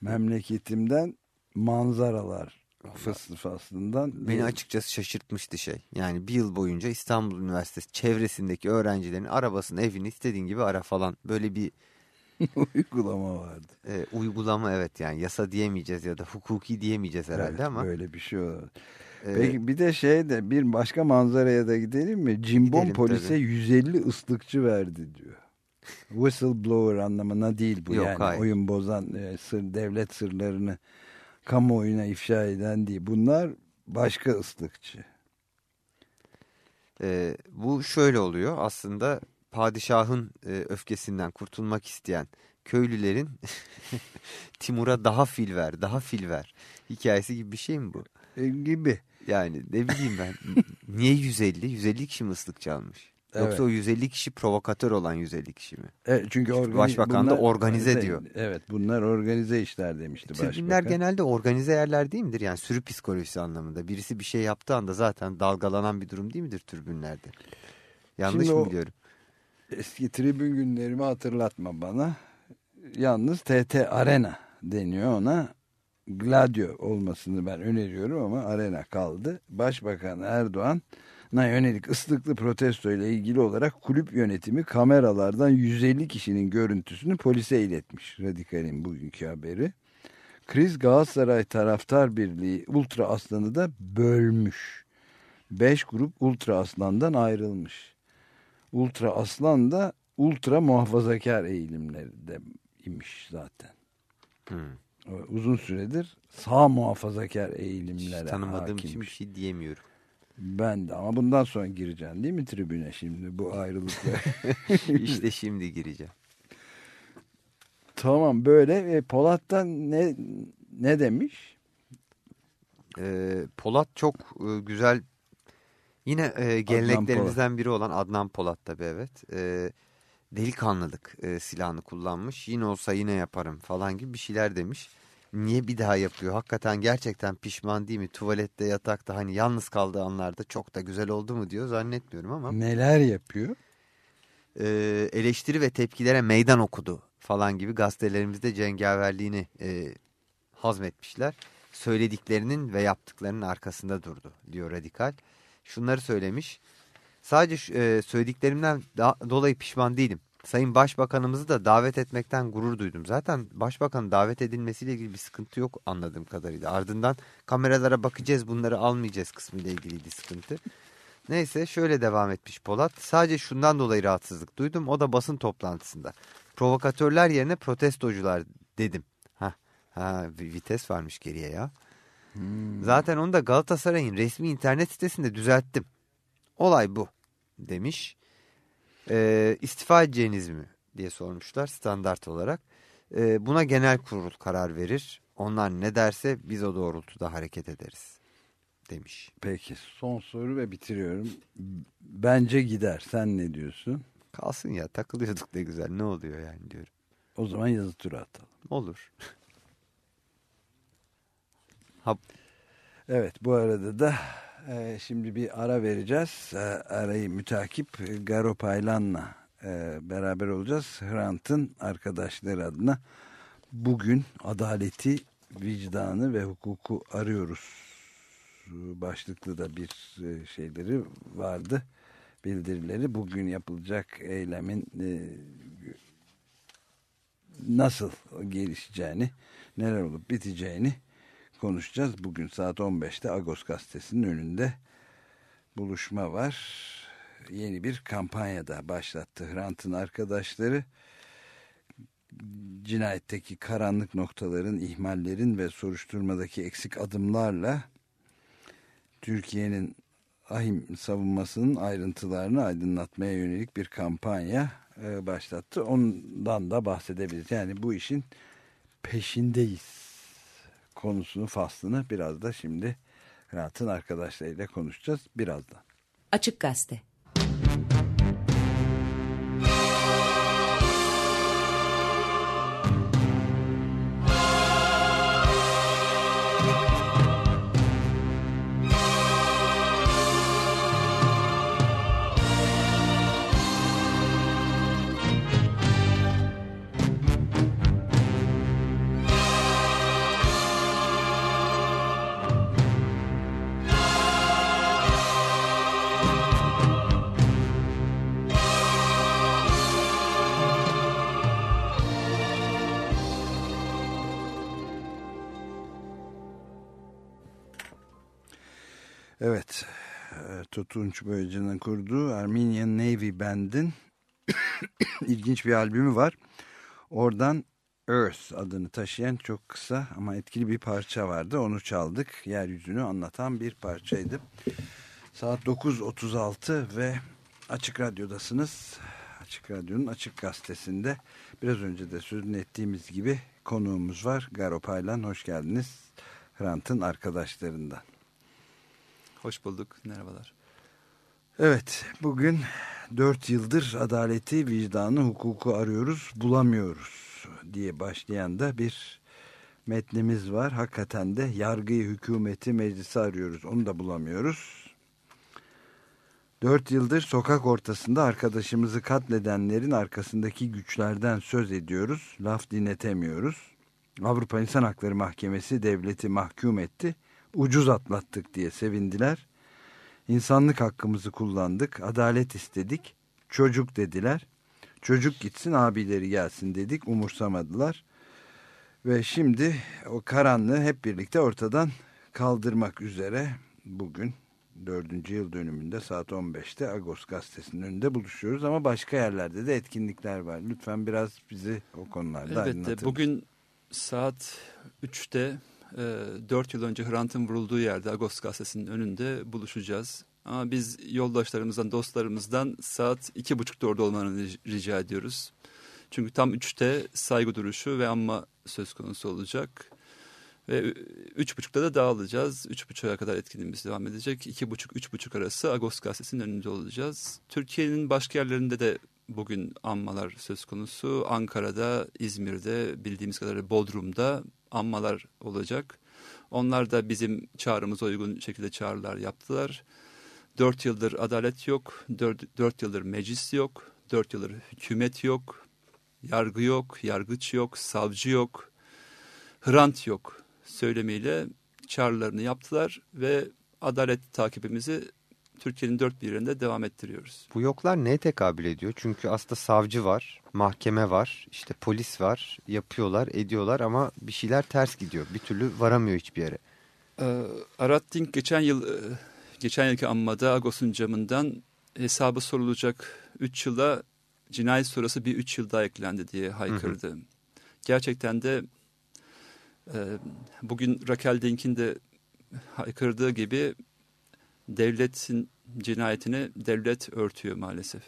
Memleketimden manzaralar faslı faslından. Beni açıkçası şaşırtmıştı şey. Yani bir yıl boyunca İstanbul Üniversitesi çevresindeki öğrencilerin arabasını, evini istediğin gibi ara falan. Böyle bir uygulama vardı. E, uygulama evet yani yasa diyemeyeceğiz ya da hukuki diyemeyeceğiz herhalde evet, ama. Böyle bir şey olur. Ee, Peki bir de şey de bir başka manzaraya da gidelim mi? Cimbom polise tabii. 150 ıslıkçı verdi diyor. Whistleblower anlamına değil bu Yok, yani hayır. oyun bozan e, sır devlet sırlarını kamuoyuna ifşa eden değil. Bunlar başka ıslıkçı. Ee, bu şöyle oluyor aslında padişahın e, öfkesinden kurtulmak isteyen köylülerin Timur'a daha fil ver, daha fil ver hikayesi gibi bir şey mi bu? E, gibi. Yani ne bileyim ben niye 150? 150 kişi mi ıslık çalmış? Evet. Yoksa o 150 kişi provokatör olan 150 kişi mi? Evet, çünkü organize, Başbakan bunlar, da organize evet, diyor. Evet bunlar organize işler demişti Tribünler başbakan. Tribünler genelde organize yerler değil midir? Yani sürü psikolojisi anlamında. Birisi bir şey yaptığı anda zaten dalgalanan bir durum değil midir tribünlerde? Yanlış Şimdi mı biliyorum? Eski tribün günlerimi hatırlatma bana. Yalnız TT Arena deniyor ona. Gladio olmasını ben öneriyorum ama arena kaldı. Başbakan Erdoğan yönelik ıslıklı protesto ile ilgili olarak kulüp yönetimi kameralardan 150 kişinin görüntüsünü polise iletmiş. Radikal'in bugünkü haberi. Kriz Galatasaray Taraftar Birliği Ultra Aslan'ı da bölmüş. Beş grup Ultra Aslan'dan ayrılmış. Ultra Aslan da ultra muhafazakar eğilimlerde imiş zaten. Hmm. Uzun süredir sağ muhafazakar eğilimlere Hiç tanımadığım hakimmiş. için bir şey diyemiyorum. Ben de ama bundan sonra gireceksin değil mi tribüne şimdi bu ayrılıkla? İşte şimdi gireceğim. Tamam böyle e, Polat'tan ne ne demiş? Ee, Polat çok e, güzel yine e, geleneklerimizden biri olan Adnan Polat tabi evet. E, delikanlılık e, silahını kullanmış. Yine olsa yine yaparım falan gibi bir şeyler demiş niye bir daha yapıyor? Hakikaten gerçekten pişman değil mi? Tuvalette, yatakta hani yalnız kaldığı anlarda çok da güzel oldu mu diyor zannetmiyorum ama. Neler yapıyor? Ee, eleştiri ve tepkilere meydan okudu falan gibi gazetelerimizde cengaverliğini e, hazmetmişler. Söylediklerinin ve yaptıklarının arkasında durdu diyor Radikal. Şunları söylemiş. Sadece e, söylediklerimden dolayı pişman değilim. Sayın Başbakanımızı da davet etmekten gurur duydum. Zaten Başbakan davet edilmesiyle ilgili bir sıkıntı yok anladığım kadarıyla. Ardından kameralara bakacağız bunları almayacağız kısmıyla ilgiliydi sıkıntı. Neyse şöyle devam etmiş Polat. Sadece şundan dolayı rahatsızlık duydum. O da basın toplantısında. Provokatörler yerine protestocular dedim. Ha, ha vites varmış geriye ya. Hmm. Zaten onu da Galatasaray'ın resmi internet sitesinde düzelttim. Olay bu demiş. E, istifa edeceğiniz mi diye sormuşlar standart olarak. E, buna genel kurul karar verir. Onlar ne derse biz o doğrultuda hareket ederiz demiş. Peki son soru ve bitiriyorum. Bence gider. Sen ne diyorsun? Kalsın ya takılıyorduk ne güzel ne oluyor yani diyorum. O zaman yazı tura atalım. Olur. Evet bu arada da e, şimdi bir ara vereceğiz. E, arayı mütakip Garo Paylan'la e, beraber olacağız. Hrant'ın arkadaşları adına bugün adaleti, vicdanı ve hukuku arıyoruz. Başlıklı da bir e, şeyleri vardı. Bildirileri bugün yapılacak eylemin e, nasıl gelişeceğini, neler olup biteceğini konuşacağız. Bugün saat 15'te Agos gazetesinin önünde buluşma var. Yeni bir kampanyada başlattı Hrant'ın arkadaşları. Cinayetteki karanlık noktaların, ihmallerin ve soruşturmadaki eksik adımlarla Türkiye'nin ahim savunmasının ayrıntılarını aydınlatmaya yönelik bir kampanya e, başlattı. Ondan da bahsedebiliriz. Yani bu işin peşindeyiz konusunu, faslını biraz da şimdi Rahat'ın arkadaşlarıyla konuşacağız birazdan. Açık Gazete e, Tutunç Boyacı'nın kurduğu Armenian Navy Band'in ilginç bir albümü var. Oradan Earth adını taşıyan çok kısa ama etkili bir parça vardı. Onu çaldık. Yeryüzünü anlatan bir parçaydı. Saat 9.36 ve Açık Radyo'dasınız. Açık Radyo'nun Açık Gazetesi'nde biraz önce de sözünü ettiğimiz gibi konuğumuz var. Garo Paylan hoş geldiniz. Hrant'ın arkadaşlarından. Hoş bulduk. Merhabalar. Evet, bugün dört yıldır adaleti, vicdanı, hukuku arıyoruz, bulamıyoruz diye başlayan da bir metnimiz var. Hakikaten de yargıyı, hükümeti, meclisi arıyoruz. Onu da bulamıyoruz. Dört yıldır sokak ortasında arkadaşımızı katledenlerin arkasındaki güçlerden söz ediyoruz. Laf dinletemiyoruz. Avrupa İnsan Hakları Mahkemesi devleti mahkum etti. Ucuz atlattık diye sevindiler. İnsanlık hakkımızı kullandık. Adalet istedik. Çocuk dediler. Çocuk gitsin abileri gelsin dedik. Umursamadılar. Ve şimdi o karanlığı hep birlikte ortadan kaldırmak üzere bugün dördüncü yıl dönümünde saat 15'te Agos gazetesinin önünde buluşuyoruz ama başka yerlerde de etkinlikler var. Lütfen biraz bizi o konularda Elbette aydınlatın. bugün saat 3'te e, 4 yıl önce Hrant'ın vurulduğu yerde Agos gazetesinin önünde buluşacağız. Ama biz yoldaşlarımızdan, dostlarımızdan saat iki buçukta orada olmanı rica ediyoruz. Çünkü tam üçte saygı duruşu ve anma söz konusu olacak. Ve üç buçukta da dağılacağız. Üç buçuğa kadar etkinliğimiz devam edecek. İki buçuk, üç buçuk arası Agos gazetesinin önünde olacağız. Türkiye'nin başka yerlerinde de bugün anmalar söz konusu. Ankara'da, İzmir'de, bildiğimiz kadarıyla Bodrum'da anmalar olacak. Onlar da bizim çağrımıza uygun şekilde çağrılar yaptılar. Dört yıldır adalet yok, dört, dört yıldır meclis yok, dört yıldır hükümet yok, yargı yok, yargıç yok, savcı yok, hrant yok söylemiyle çağrılarını yaptılar ve adalet takibimizi Türkiye'nin dört bir yerinde devam ettiriyoruz. Bu yoklar neye tekabül ediyor? Çünkü aslında savcı var, mahkeme var, işte polis var, yapıyorlar, ediyorlar ama bir şeyler ters gidiyor. Bir türlü varamıyor hiçbir yere. Ee, Arat Dink geçen yıl e, geçen yılki anmada Agos'un camından hesabı sorulacak 3 yıla cinayet sonrası bir 3 yıl daha eklendi diye haykırdı. Hı hı. Gerçekten de e, bugün Raquel Dink'in de haykırdığı gibi devletin cinayetini devlet örtüyor maalesef.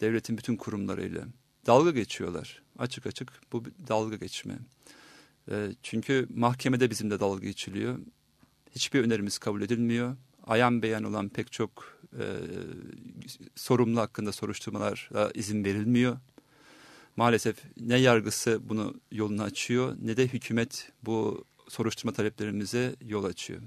Devletin bütün kurumlarıyla. Dalga geçiyorlar. Açık açık bu dalga geçme. E, çünkü mahkemede bizim de dalga geçiliyor. Hiçbir önerimiz kabul edilmiyor. Ayan beyan olan pek çok e, sorumlu hakkında soruşturmalara izin verilmiyor. Maalesef ne yargısı bunu yolunu açıyor ne de hükümet bu soruşturma taleplerimize yol açıyor.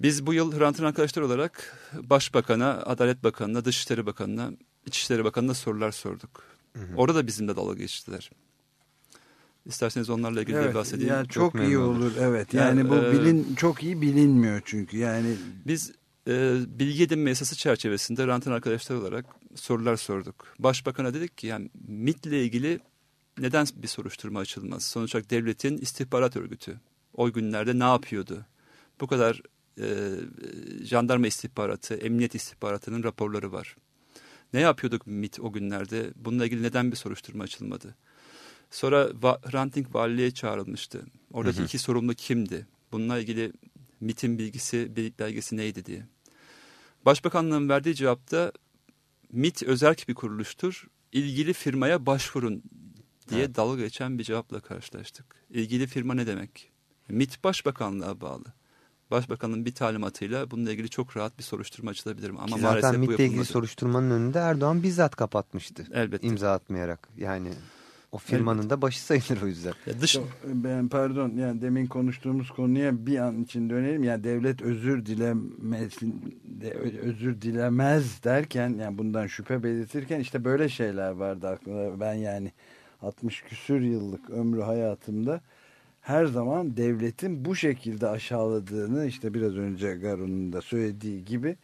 Biz bu yıl Hrant'ın arkadaşlar olarak Başbakan'a, Adalet Bakanı'na, Dışişleri Bakanı'na, İçişleri Bakanı'na sorular sorduk. Hı hı. Orada da bizimle dalga geçtiler. İsterseniz onlarla ilgili evet, de bahsedeyim. Yani çok, çok iyi olur. Evet. Yani, yani bu e, bilin çok iyi bilinmiyor çünkü. Yani biz e, bilgi edinme yasası çerçevesinde Rant'ın arkadaşlar olarak sorular sorduk. Başbakan'a dedik ki yani MIT ile ilgili neden bir soruşturma açılmaz? Sonuç olarak devletin istihbarat örgütü. O günlerde ne yapıyordu? Bu kadar e, jandarma istihbaratı, emniyet istihbaratının raporları var. Ne yapıyorduk MIT o günlerde? Bununla ilgili neden bir soruşturma açılmadı? Sonra Va Ranting valiliğe çağrılmıştı. Oradaki hı hı. iki sorumlu kimdi? Bununla ilgili MIT'in bilgisi, belgesi neydi diye. Başbakanlığın verdiği cevapta MIT özerk bir kuruluştur. İlgili firmaya başvurun diye evet. dalga geçen bir cevapla karşılaştık. İlgili firma ne demek? MIT başbakanlığa bağlı. Başbakanın bir talimatıyla bununla ilgili çok rahat bir soruşturma açılabilir. Ama Ki maalesef zaten MIT'le ilgili soruşturmanın önünde Erdoğan bizzat kapatmıştı. Elbette. İmza atmayarak. Yani o firmanın evet. da başı sayılır o yüzden. Ya dış... Ben pardon yani demin konuştuğumuz konuya bir an için dönelim. Yani devlet özür dilemesin özür dilemez derken yani bundan şüphe belirtirken işte böyle şeyler vardı aklımda. Ben yani 60 küsür yıllık ömrü hayatımda her zaman devletin bu şekilde aşağıladığını işte biraz önce Garu'nun da söylediği gibi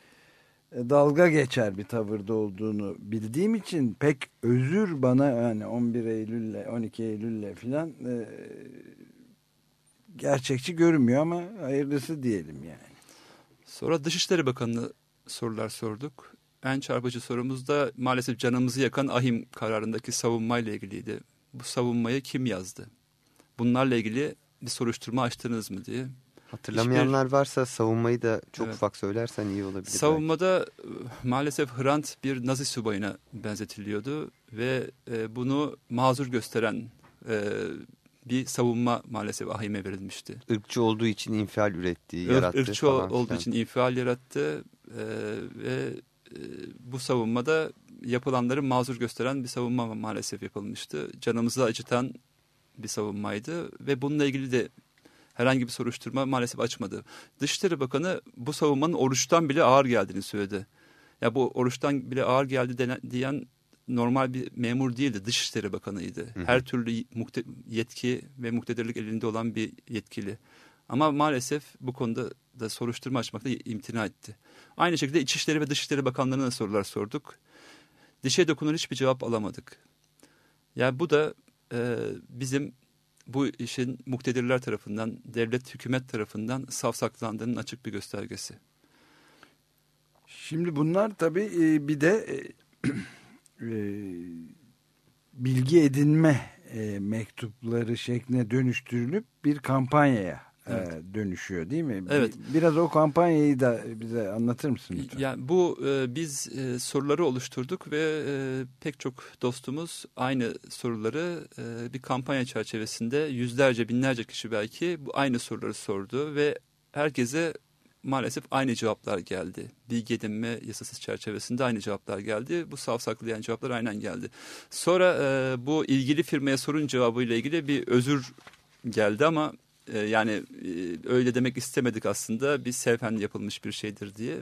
e, dalga geçer bir tavırda olduğunu bildiğim için pek özür bana yani 11 Eylül'le 12 Eylül'le filan e, gerçekçi görünmüyor ama hayırlısı diyelim yani. Sonra Dışişleri Bakanı'na sorular sorduk. En çarpıcı sorumuz da maalesef canımızı yakan ahim kararındaki savunmayla ilgiliydi. Bu savunmayı kim yazdı? Bunlarla ilgili bir soruşturma açtınız mı diye. Hatırlamayanlar Hiçbir... varsa savunmayı da çok evet. ufak söylersen iyi olabilir. Savunmada belki. maalesef Hrant bir Nazi subayına benzetiliyordu ve e, bunu mazur gösteren e, bir savunma maalesef ahime verilmişti. Irkçı olduğu için infial üretti, yarattı. Irkçı falan olduğu falan. için infial yarattı e, ve e, bu savunmada yapılanları mazur gösteren bir savunma maalesef yapılmıştı. Canımızı acıtan bir savunmaydı ve bununla ilgili de herhangi bir soruşturma maalesef açmadı. Dışişleri Bakanı bu savunmanın oruçtan bile ağır geldiğini söyledi. Ya bu oruçtan bile ağır geldi denen, diyen normal bir memur değildi. Dışişleri Bakanı'ydı. Hı hı. Her türlü yetki ve muktedirlik elinde olan bir yetkili. Ama maalesef bu konuda da soruşturma açmakta imtina etti. Aynı şekilde İçişleri ve Dışişleri Bakanlarına sorular sorduk. Dişe dokunan hiçbir cevap alamadık. Yani bu da e, bizim bu işin muktedirler tarafından, devlet hükümet tarafından savsaklandığının açık bir göstergesi. Şimdi bunlar tabii e, bir de e, e, bilgi edinme mektupları şekline dönüştürülüp bir kampanyaya evet. E, dönüşüyor değil mi? Evet. Biraz o kampanyayı da bize anlatır mısın lütfen? Yani bu e, biz e, soruları oluşturduk ve e, pek çok dostumuz aynı soruları e, bir kampanya çerçevesinde yüzlerce binlerce kişi belki bu aynı soruları sordu ve herkese maalesef aynı cevaplar geldi. Bilgi edinme yasası çerçevesinde aynı cevaplar geldi. Bu savsaklayan cevaplar aynen geldi. Sonra e, bu ilgili firmaya sorun cevabıyla ilgili bir özür geldi ama e, yani e, öyle demek istemedik aslında bir sevhen yapılmış bir şeydir diye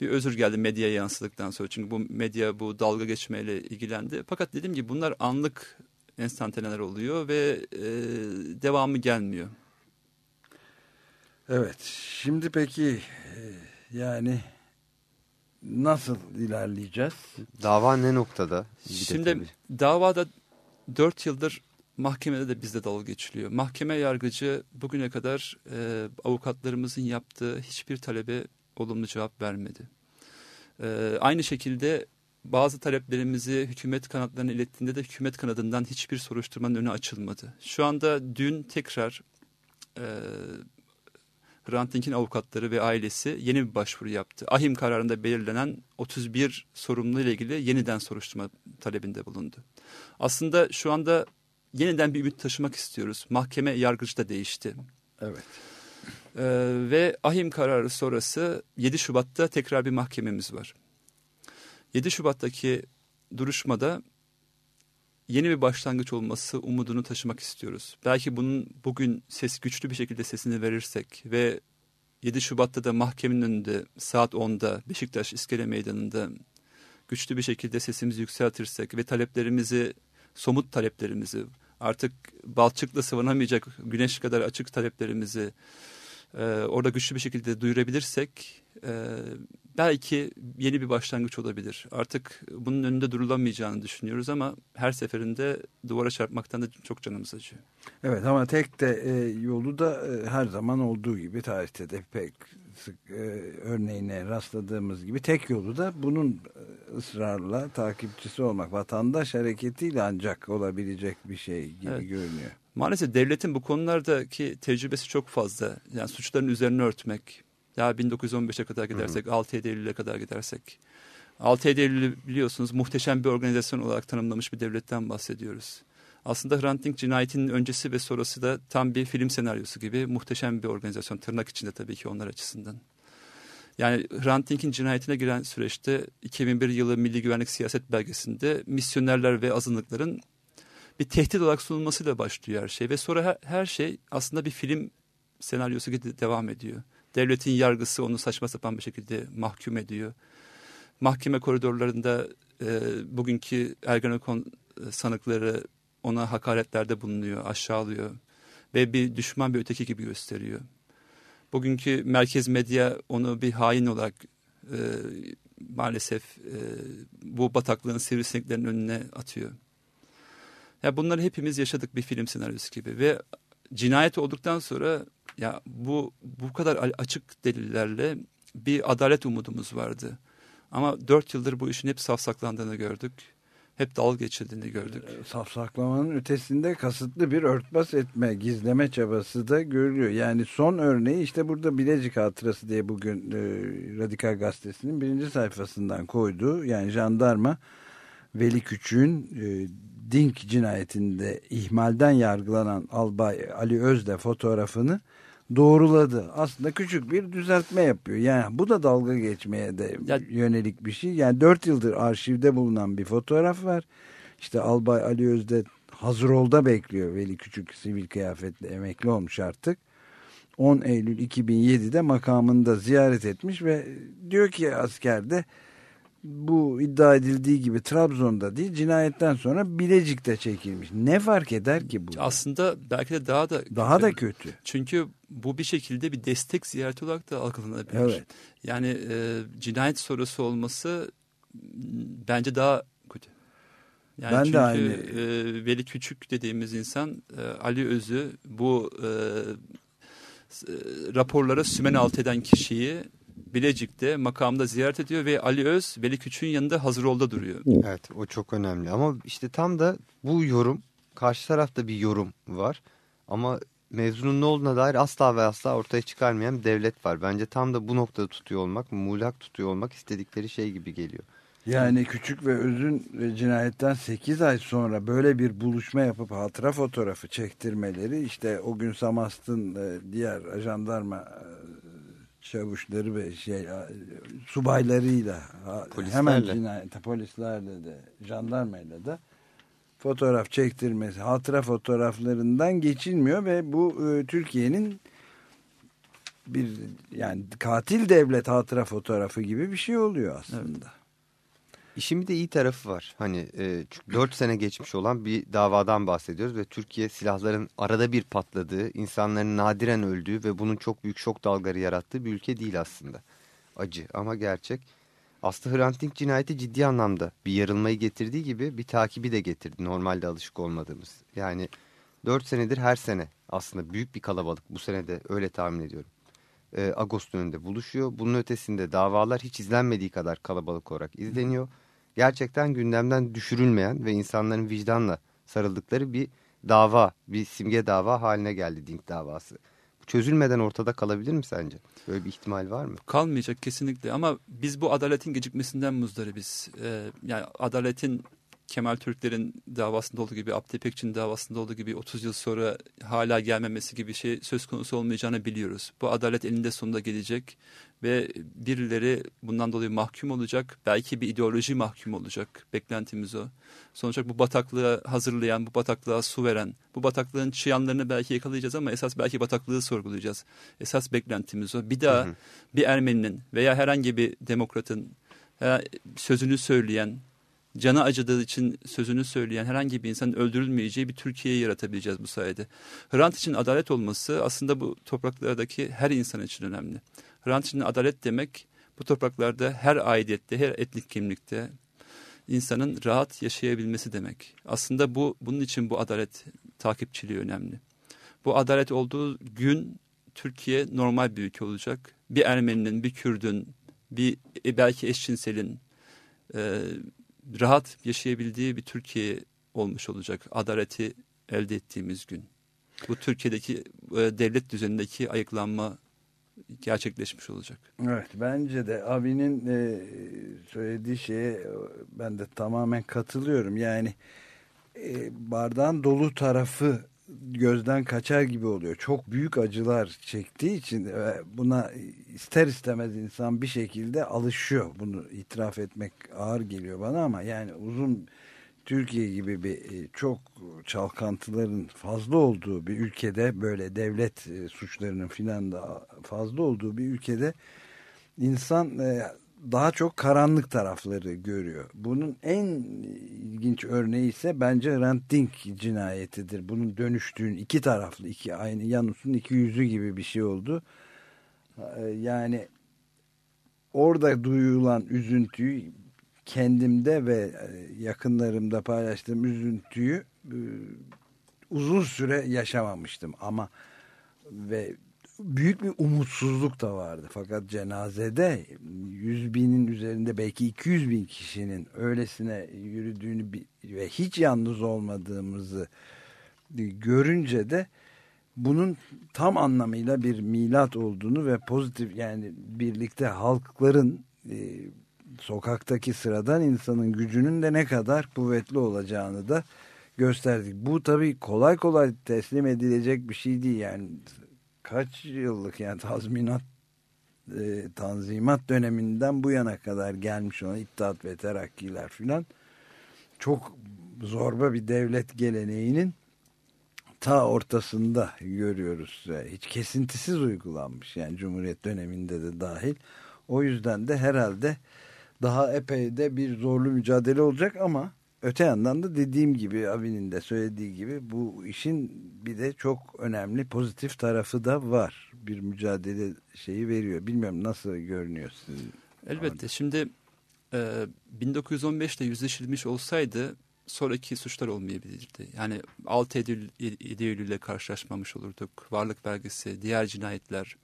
bir özür geldi medyaya yansıdıktan sonra. Çünkü bu medya bu dalga geçmeyle ilgilendi. Fakat dediğim gibi bunlar anlık enstantaneler oluyor ve e, devamı gelmiyor. Evet şimdi peki e, yani nasıl ilerleyeceğiz? Dava ne noktada? Şimdi davada dört yıldır mahkemede de bizde dalga geçiliyor. Mahkeme yargıcı bugüne kadar e, avukatlarımızın yaptığı hiçbir talebe olumlu cevap vermedi. E, aynı şekilde bazı taleplerimizi hükümet kanatlarına ilettiğinde de hükümet kanadından hiçbir soruşturmanın önü açılmadı. Şu anda dün tekrar e, Hrant Dink'in avukatları ve ailesi yeni bir başvuru yaptı. Ahim kararında belirlenen 31 sorumlu ile ilgili yeniden soruşturma talebinde bulundu. Aslında şu anda yeniden bir ümit taşımak istiyoruz. Mahkeme yargıcı da değişti. Evet. Ee, ve ahim kararı sonrası 7 Şubat'ta tekrar bir mahkememiz var. 7 Şubat'taki duruşmada yeni bir başlangıç olması umudunu taşımak istiyoruz. Belki bunun bugün ses güçlü bir şekilde sesini verirsek ve 7 Şubat'ta da mahkemenin önünde saat 10'da Beşiktaş İskele Meydanı'nda güçlü bir şekilde sesimizi yükseltirsek ve taleplerimizi, somut taleplerimizi, artık balçıkla sıvanamayacak güneş kadar açık taleplerimizi e, orada güçlü bir şekilde duyurabilirsek e, belki yeni bir başlangıç olabilir. Artık bunun önünde durulamayacağını düşünüyoruz ama her seferinde duvara çarpmaktan da çok canımız acıyor. Evet ama tek de e, yolu da e, her zaman olduğu gibi tarihte de pek sık e, örneğine rastladığımız gibi tek yolu da bunun e, ısrarla takipçisi olmak. Vatandaş hareketiyle ancak olabilecek bir şey gibi evet. görünüyor. Maalesef devletin bu konulardaki tecrübesi çok fazla. Yani suçların üzerine örtmek. Ya 1915'e kadar gidersek, 6-7 Eylül'e kadar gidersek. 6-7 Eylül'ü biliyorsunuz muhteşem bir organizasyon olarak tanımlamış bir devletten bahsediyoruz. Aslında Hrant Dink cinayetinin öncesi ve sonrası da tam bir film senaryosu gibi muhteşem bir organizasyon. Tırnak içinde tabii ki onlar açısından. Yani Hrant Dink'in cinayetine giren süreçte 2001 yılı Milli Güvenlik Siyaset Belgesi'nde misyonerler ve azınlıkların bir tehdit olarak sunulmasıyla başlıyor her şey. Ve sonra her, her şey aslında bir film senaryosu gibi devam ediyor. Devletin yargısı onu saçma sapan bir şekilde mahkum ediyor. Mahkeme koridorlarında e, bugünkü Ergenekon sanıkları ona hakaretlerde bulunuyor, aşağılıyor ve bir düşman bir öteki gibi gösteriyor. Bugünkü merkez medya onu bir hain olarak e, maalesef e, bu bataklığın sivrisineklerin önüne atıyor. Ya bunları hepimiz yaşadık bir film senaryosu gibi ve cinayet olduktan sonra ya bu bu kadar açık delillerle bir adalet umudumuz vardı. Ama dört yıldır bu işin hep safsaklandığını gördük. Hep dalga geçildiğini gördük. Ee, Safsaklamanın ötesinde kasıtlı bir örtbas etme, gizleme çabası da görülüyor. Yani son örneği işte burada Bilecik Hatırası diye bugün e, Radikal Gazetesi'nin birinci sayfasından koyduğu. Yani jandarma Veli Küçük'ün e, Dink cinayetinde ihmalden yargılanan Albay Ali Özde fotoğrafını doğruladı. Aslında küçük bir düzeltme yapıyor. Yani bu da dalga geçmeye de Ya- yönelik bir şey. Yani dört yıldır arşivde bulunan bir fotoğraf var. İşte Albay Ali Özde Hazırol'da bekliyor. Veli Küçük sivil kıyafetle emekli olmuş artık. 10 Eylül 2007'de makamında ziyaret etmiş ve diyor ki askerde bu iddia edildiği gibi Trabzon'da değil cinayetten sonra Bilecik'te çekilmiş. Ne fark eder ki bu? Aslında belki de daha da Daha da kötü. Çünkü bu bir şekilde bir destek ziyareti olarak da algılanabilir. Evet. Yani e, cinayet sorusu olması bence daha kötü. Yani Ben de çünkü aynı- e, Veli Küçük dediğimiz insan e, Ali Öz'ü bu e, e, raporlara sümen alt eden kişiyi Bilecik'te makamda ziyaret ediyor ve Ali Öz Veli Küçük'ün yanında hazır olda duruyor. Evet o çok önemli ama işte tam da bu yorum karşı tarafta bir yorum var ama mevzunun ne olduğuna dair asla ve asla ortaya çıkarmayan bir devlet var. Bence tam da bu noktada tutuyor olmak, muğlak tutuyor olmak istedikleri şey gibi geliyor. Yani Küçük ve Öz'ün cinayetten 8 ay sonra böyle bir buluşma yapıp hatıra fotoğrafı çektirmeleri işte o gün Samast'ın e, diğer jandarma e, çavuşları ve şey subaylarıyla Polislerle. hemen cinayete polislerle de jandarmayla da fotoğraf çektirmesi hatıra fotoğraflarından geçilmiyor ve bu e, Türkiye'nin bir yani katil devlet hatıra fotoğrafı gibi bir şey oluyor aslında. İşin bir de iyi tarafı var. Hani e, çünkü 4 sene geçmiş olan bir davadan bahsediyoruz ve Türkiye silahların arada bir patladığı, insanların nadiren öldüğü ve bunun çok büyük şok dalgaları yarattığı bir ülke değil aslında. Acı ama gerçek. Aslı Hrant Dink cinayeti ciddi anlamda bir yarılmayı getirdiği gibi bir takibi de getirdi normalde alışık olmadığımız. Yani 4 senedir her sene aslında büyük bir kalabalık bu sene de öyle tahmin ediyorum. E, Ağustos önünde buluşuyor. Bunun ötesinde davalar hiç izlenmediği kadar kalabalık olarak izleniyor. Gerçekten gündemden düşürülmeyen ve insanların vicdanla sarıldıkları bir dava, bir simge dava haline geldi Dink davası. Çözülmeden ortada kalabilir mi sence? Böyle bir ihtimal var mı? Kalmayacak kesinlikle ama biz bu adaletin gecikmesinden muzdaribiz. Ee, yani adaletin Kemal Türklerin davasında olduğu gibi, Abdi İpekçi'nin davasında olduğu gibi 30 yıl sonra hala gelmemesi gibi şey söz konusu olmayacağını biliyoruz. Bu adalet eninde sonunda gelecek ve birileri bundan dolayı mahkum olacak. Belki bir ideoloji mahkum olacak. Beklentimiz o. Sonuç olarak bu bataklığı hazırlayan, bu bataklığa su veren, bu bataklığın çıyanlarını belki yakalayacağız ama esas belki bataklığı sorgulayacağız. Esas beklentimiz o. Bir daha Hı hı. bir Ermeninin veya herhangi bir demokratın sözünü söyleyen, canı acıdığı için sözünü söyleyen herhangi bir insanın öldürülmeyeceği bir Türkiye'yi yaratabileceğiz bu sayede. Hrant için adalet olması aslında bu topraklardaki her insan için önemli. Hrant için adalet demek bu topraklarda her aidiyette, her etnik kimlikte insanın rahat yaşayabilmesi demek. Aslında bu bunun için bu adalet takipçiliği önemli. Bu adalet olduğu gün Türkiye normal bir ülke olacak. Bir Ermeninin, bir Kürdün, bir e, belki eşcinselin e, rahat yaşayabildiği bir Türkiye olmuş olacak. Adaleti elde ettiğimiz gün. Bu Türkiye'deki e, devlet düzenindeki ayıklanma gerçekleşmiş olacak. Evet bence de abinin e, söylediği şeye e, ben de tamamen katılıyorum. Yani e, bardağın dolu tarafı gözden kaçar gibi oluyor. Çok büyük acılar çektiği için e, buna ister istemez insan bir şekilde alışıyor. Bunu itiraf etmek ağır geliyor bana ama yani uzun Türkiye gibi bir e, çok çalkantıların fazla olduğu bir ülkede böyle devlet e, suçlarının filan da fazla olduğu bir ülkede insan daha çok karanlık tarafları görüyor. Bunun en ilginç örneği ise bence Hrant cinayetidir. Bunun dönüştüğün iki taraflı, iki aynı Yanus'un iki yüzü gibi bir şey oldu. E, Yani orada duyulan üzüntüyü kendimde ve e, yakınlarımda paylaştığım üzüntüyü e, uzun süre yaşamamıştım ama ve büyük bir umutsuzluk da vardı. Fakat cenazede 100 binin üzerinde belki 200 bin kişinin öylesine yürüdüğünü ve hiç yalnız olmadığımızı görünce de bunun tam anlamıyla bir milat olduğunu ve pozitif yani birlikte halkların e, sokaktaki sıradan insanın gücünün de ne kadar kuvvetli olacağını da gösterdik. Bu tabii kolay kolay teslim edilecek bir şey değil yani kaç yıllık yani tazminat e, tanzimat döneminden bu yana kadar gelmiş olan İttihat ve Terakkiler filan çok zorba bir devlet geleneğinin ta ortasında görüyoruz. Hiç kesintisiz uygulanmış yani Cumhuriyet döneminde de dahil. O yüzden de herhalde daha epey de bir zorlu mücadele olacak ama öte yandan da dediğim gibi abinin de söylediği gibi bu işin bir de çok önemli pozitif tarafı da var. Bir mücadele şeyi veriyor. Bilmiyorum nasıl görünüyor sizin? Elbette. Şimdi e, 1915'te yüzleşilmiş olsaydı sonraki suçlar olmayabilirdi. Yani 6 Eylül, 7 Eylül'le karşılaşmamış olurduk. Varlık belgesi, diğer cinayetler.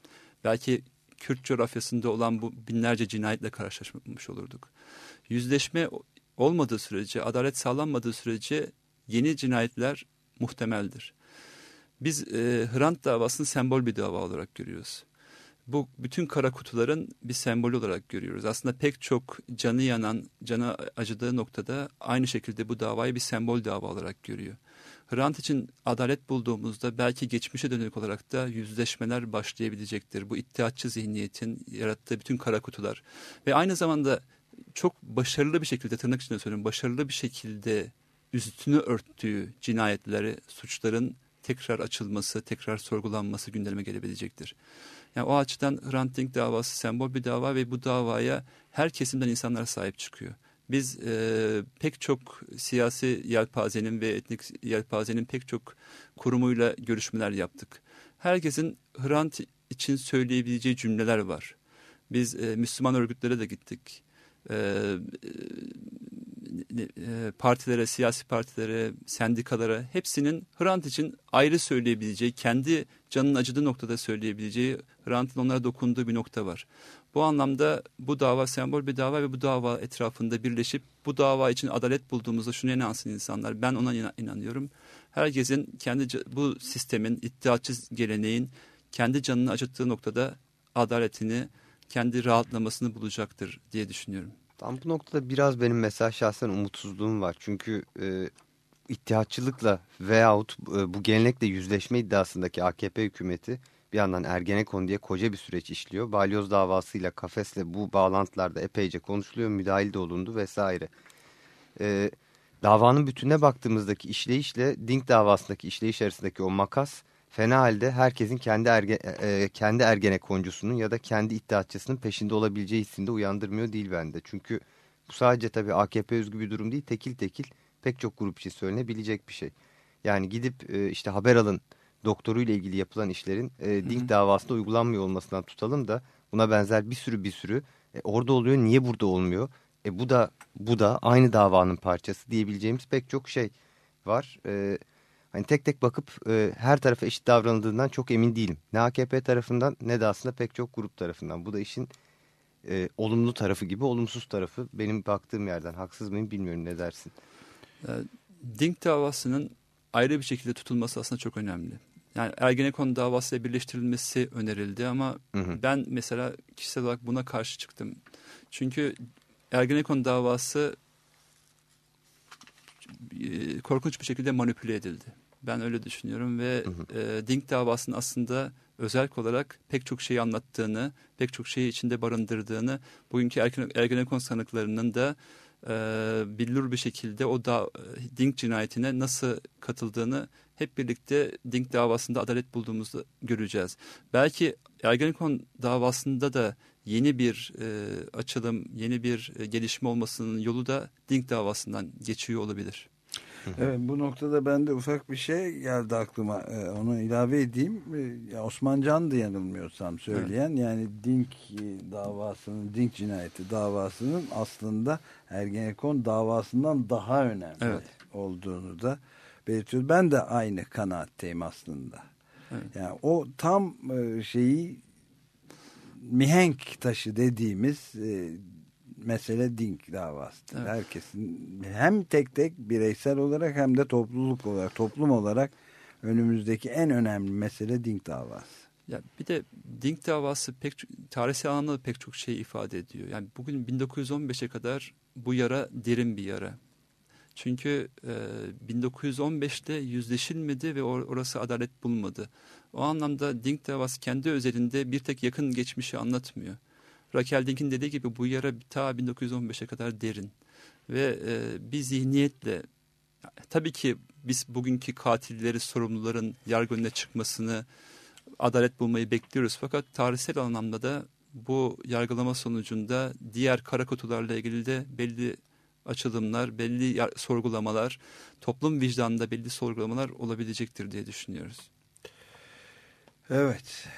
Belki Kürt coğrafyasında olan bu binlerce cinayetle karşılaşmamış olurduk. Yüzleşme olmadığı sürece, adalet sağlanmadığı sürece yeni cinayetler muhtemeldir. Biz e, Hrant davasını sembol bir dava olarak görüyoruz. Bu bütün kara kutuların bir sembolü olarak görüyoruz. Aslında pek çok canı yanan, canı acıdığı noktada aynı şekilde bu davayı bir sembol dava olarak görüyor. Hrant için adalet bulduğumuzda belki geçmişe dönük olarak da yüzleşmeler başlayabilecektir. Bu iddiatçı zihniyetin yarattığı bütün kara kutular. Ve aynı zamanda çok başarılı bir şekilde tırnak içinde söylüyorum başarılı bir şekilde üstünü örttüğü cinayetleri, suçların tekrar açılması, tekrar sorgulanması gündeme gelebilecektir. Yani o açıdan Hrant Dink davası sembol bir dava ve bu davaya her kesimden insanlar sahip çıkıyor. Biz e, pek çok siyasi yelpazenin ve etnik yelpazenin pek çok kurumuyla görüşmeler yaptık. Herkesin Hrant için söyleyebileceği cümleler var. Biz e, Müslüman örgütlere de gittik. E, e, partilere, siyasi partilere, sendikalara hepsinin Hrant için ayrı söyleyebileceği, kendi canının acıdığı noktada söyleyebileceği, Hrant'ın onlara dokunduğu bir nokta var. Bu anlamda bu dava sembol bir dava ve bu dava etrafında birleşip bu dava için adalet bulduğumuzda şunu inansın insanlar. Ben ona inanıyorum. Herkesin kendi bu sistemin, iddiatçı geleneğin kendi canını acıttığı noktada adaletini, kendi rahatlamasını bulacaktır diye düşünüyorum. Tam bu noktada biraz benim mesela şahsen umutsuzluğum var. Çünkü e, ittihatçılıkla veyahut e, bu gelenekle yüzleşme iddiasındaki AKP hükümeti bir yandan Ergenekon diye koca bir süreç işliyor. Balyoz davasıyla kafesle bu bağlantılarda epeyce konuşuluyor, müdahil de olundu vesaire. E, davanın bütününe baktığımızdaki işleyişle Dink davasındaki işleyiş arasındaki o makas fena halde herkesin kendi erge, e, e, kendi ergenekoncusunun ya da kendi iddiatçısının peşinde olabileceği hissinde uyandırmıyor değil bende. Çünkü bu sadece tabii AKP özgü bir durum değil. Tekil tekil pek çok grup için söylenebilecek bir şey. Yani gidip e, işte haber alın doktoruyla ilgili yapılan işlerin e, Dink davasında uygulanmıyor olmasından tutalım da buna benzer bir sürü bir sürü e, orada oluyor niye burada olmuyor? E, bu da bu da aynı davanın parçası diyebileceğimiz pek çok şey var. E, hani tek tek bakıp e, her tarafa eşit davranıldığından çok emin değilim. Ne AKP tarafından ne de aslında pek çok grup tarafından. Bu da işin e, olumlu tarafı gibi olumsuz tarafı benim baktığım yerden. Haksız mıyım bilmiyorum ne dersin? E, Dink davasının ayrı bir şekilde tutulması aslında çok önemli. Yani Ergenekon davasıyla birleştirilmesi önerildi ama hı hı. ben mesela kişisel olarak buna karşı çıktım. Çünkü Ergenekon davası e, korkunç bir şekilde manipüle edildi. Ben öyle düşünüyorum ve hı hı. E, Dink davasının aslında özel olarak pek çok şeyi anlattığını, pek çok şeyi içinde barındırdığını, bugünkü Ergenekon sanıklarının da e, billur bir şekilde o da Dink cinayetine nasıl katıldığını hep birlikte Dink davasında adalet bulduğumuzu göreceğiz. Belki Ergenekon davasında da yeni bir e, açılım, yeni bir e, gelişme olmasının yolu da Dink davasından geçiyor olabilir. Evet bu noktada ben de ufak bir şey geldi aklıma ee, onu ilave edeyim ee, Osman Can'dı yanılmıyorsam söyleyen evet. yani Dink davasının Dink cinayeti davasının aslında Ergenekon davasından daha önemli evet. olduğunu da belirtiyor. Ben de aynı kanaatteyim aslında. Evet. Yani o tam e, şeyi mihenk taşı dediğimiz e, mesele Dink davası. Evet. Herkesin hem tek tek bireysel olarak hem de topluluk olarak, toplum olarak önümüzdeki en önemli mesele Dink davası. Ya bir de Dink davası pek tarihsel anlamda pek çok şey ifade ediyor. Yani bugün 1915'e kadar bu yara derin bir yara. Çünkü e, 1915'te yüzleşilmedi ve or orası adalet bulmadı. O anlamda Dink davası kendi özelinde bir tek yakın geçmişi anlatmıyor. Raquel Dink'in dediği gibi bu yara ta 1915'e kadar derin. Ve e, bir zihniyetle tabii ki biz bugünkü katilleri, sorumluların yargı önüne çıkmasını, adalet bulmayı bekliyoruz. Fakat tarihsel anlamda da bu yargılama sonucunda diğer kara kutularla ilgili de belli açılımlar, belli sorgulamalar, toplum vicdanında belli sorgulamalar olabilecektir diye düşünüyoruz. Evet.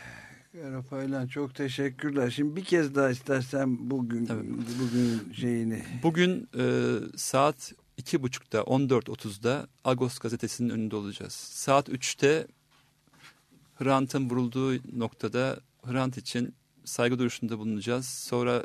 Rafaelan çok teşekkürler. Şimdi bir kez daha istersen bugün Tabii. bugün şeyini. Bugün e, saat iki buçukta 14.30'da Agos gazetesinin önünde olacağız. Saat 3'te Hrant'ın vurulduğu noktada Hrant için saygı duruşunda bulunacağız. Sonra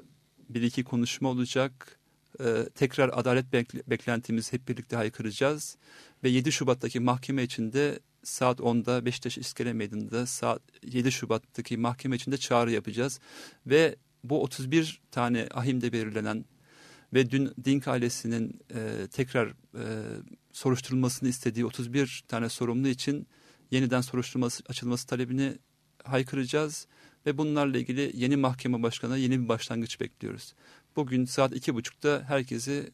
bir iki konuşma olacak. Ee, tekrar adalet beklentimizi hep birlikte haykıracağız. Ve 7 Şubat'taki mahkeme içinde saat 10'da Beşiktaş İskele Meydanı'nda saat 7 Şubat'taki mahkeme içinde çağrı yapacağız. Ve bu 31 tane ahimde belirlenen ve dün Dink ailesinin e, tekrar e, soruşturulmasını istediği 31 tane sorumlu için yeniden soruşturması açılması talebini haykıracağız ve bunlarla ilgili yeni mahkeme başkanı yeni bir başlangıç bekliyoruz. Bugün saat iki buçukta herkesi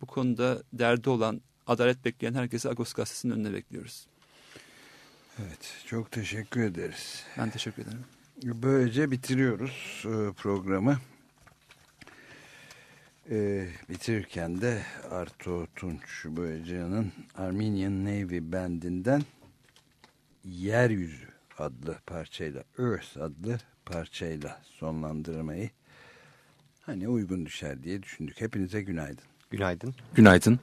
bu konuda derdi olan, adalet bekleyen herkesi Agos Gazetesi'nin önüne bekliyoruz. Evet, çok teşekkür ederiz. Ben teşekkür ederim. Böylece bitiriyoruz e, programı. Ee, bitirirken de Arto Tunç Boyacı'nın Armenian Navy Band'inden Yeryüzü adlı parçayla Earth adlı parçayla sonlandırmayı hani uygun düşer diye düşündük. Hepinize günaydın. Günaydın. Günaydın.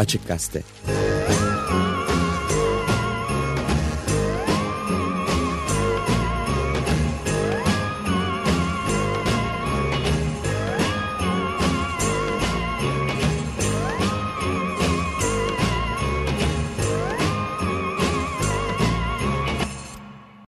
Açık Gazete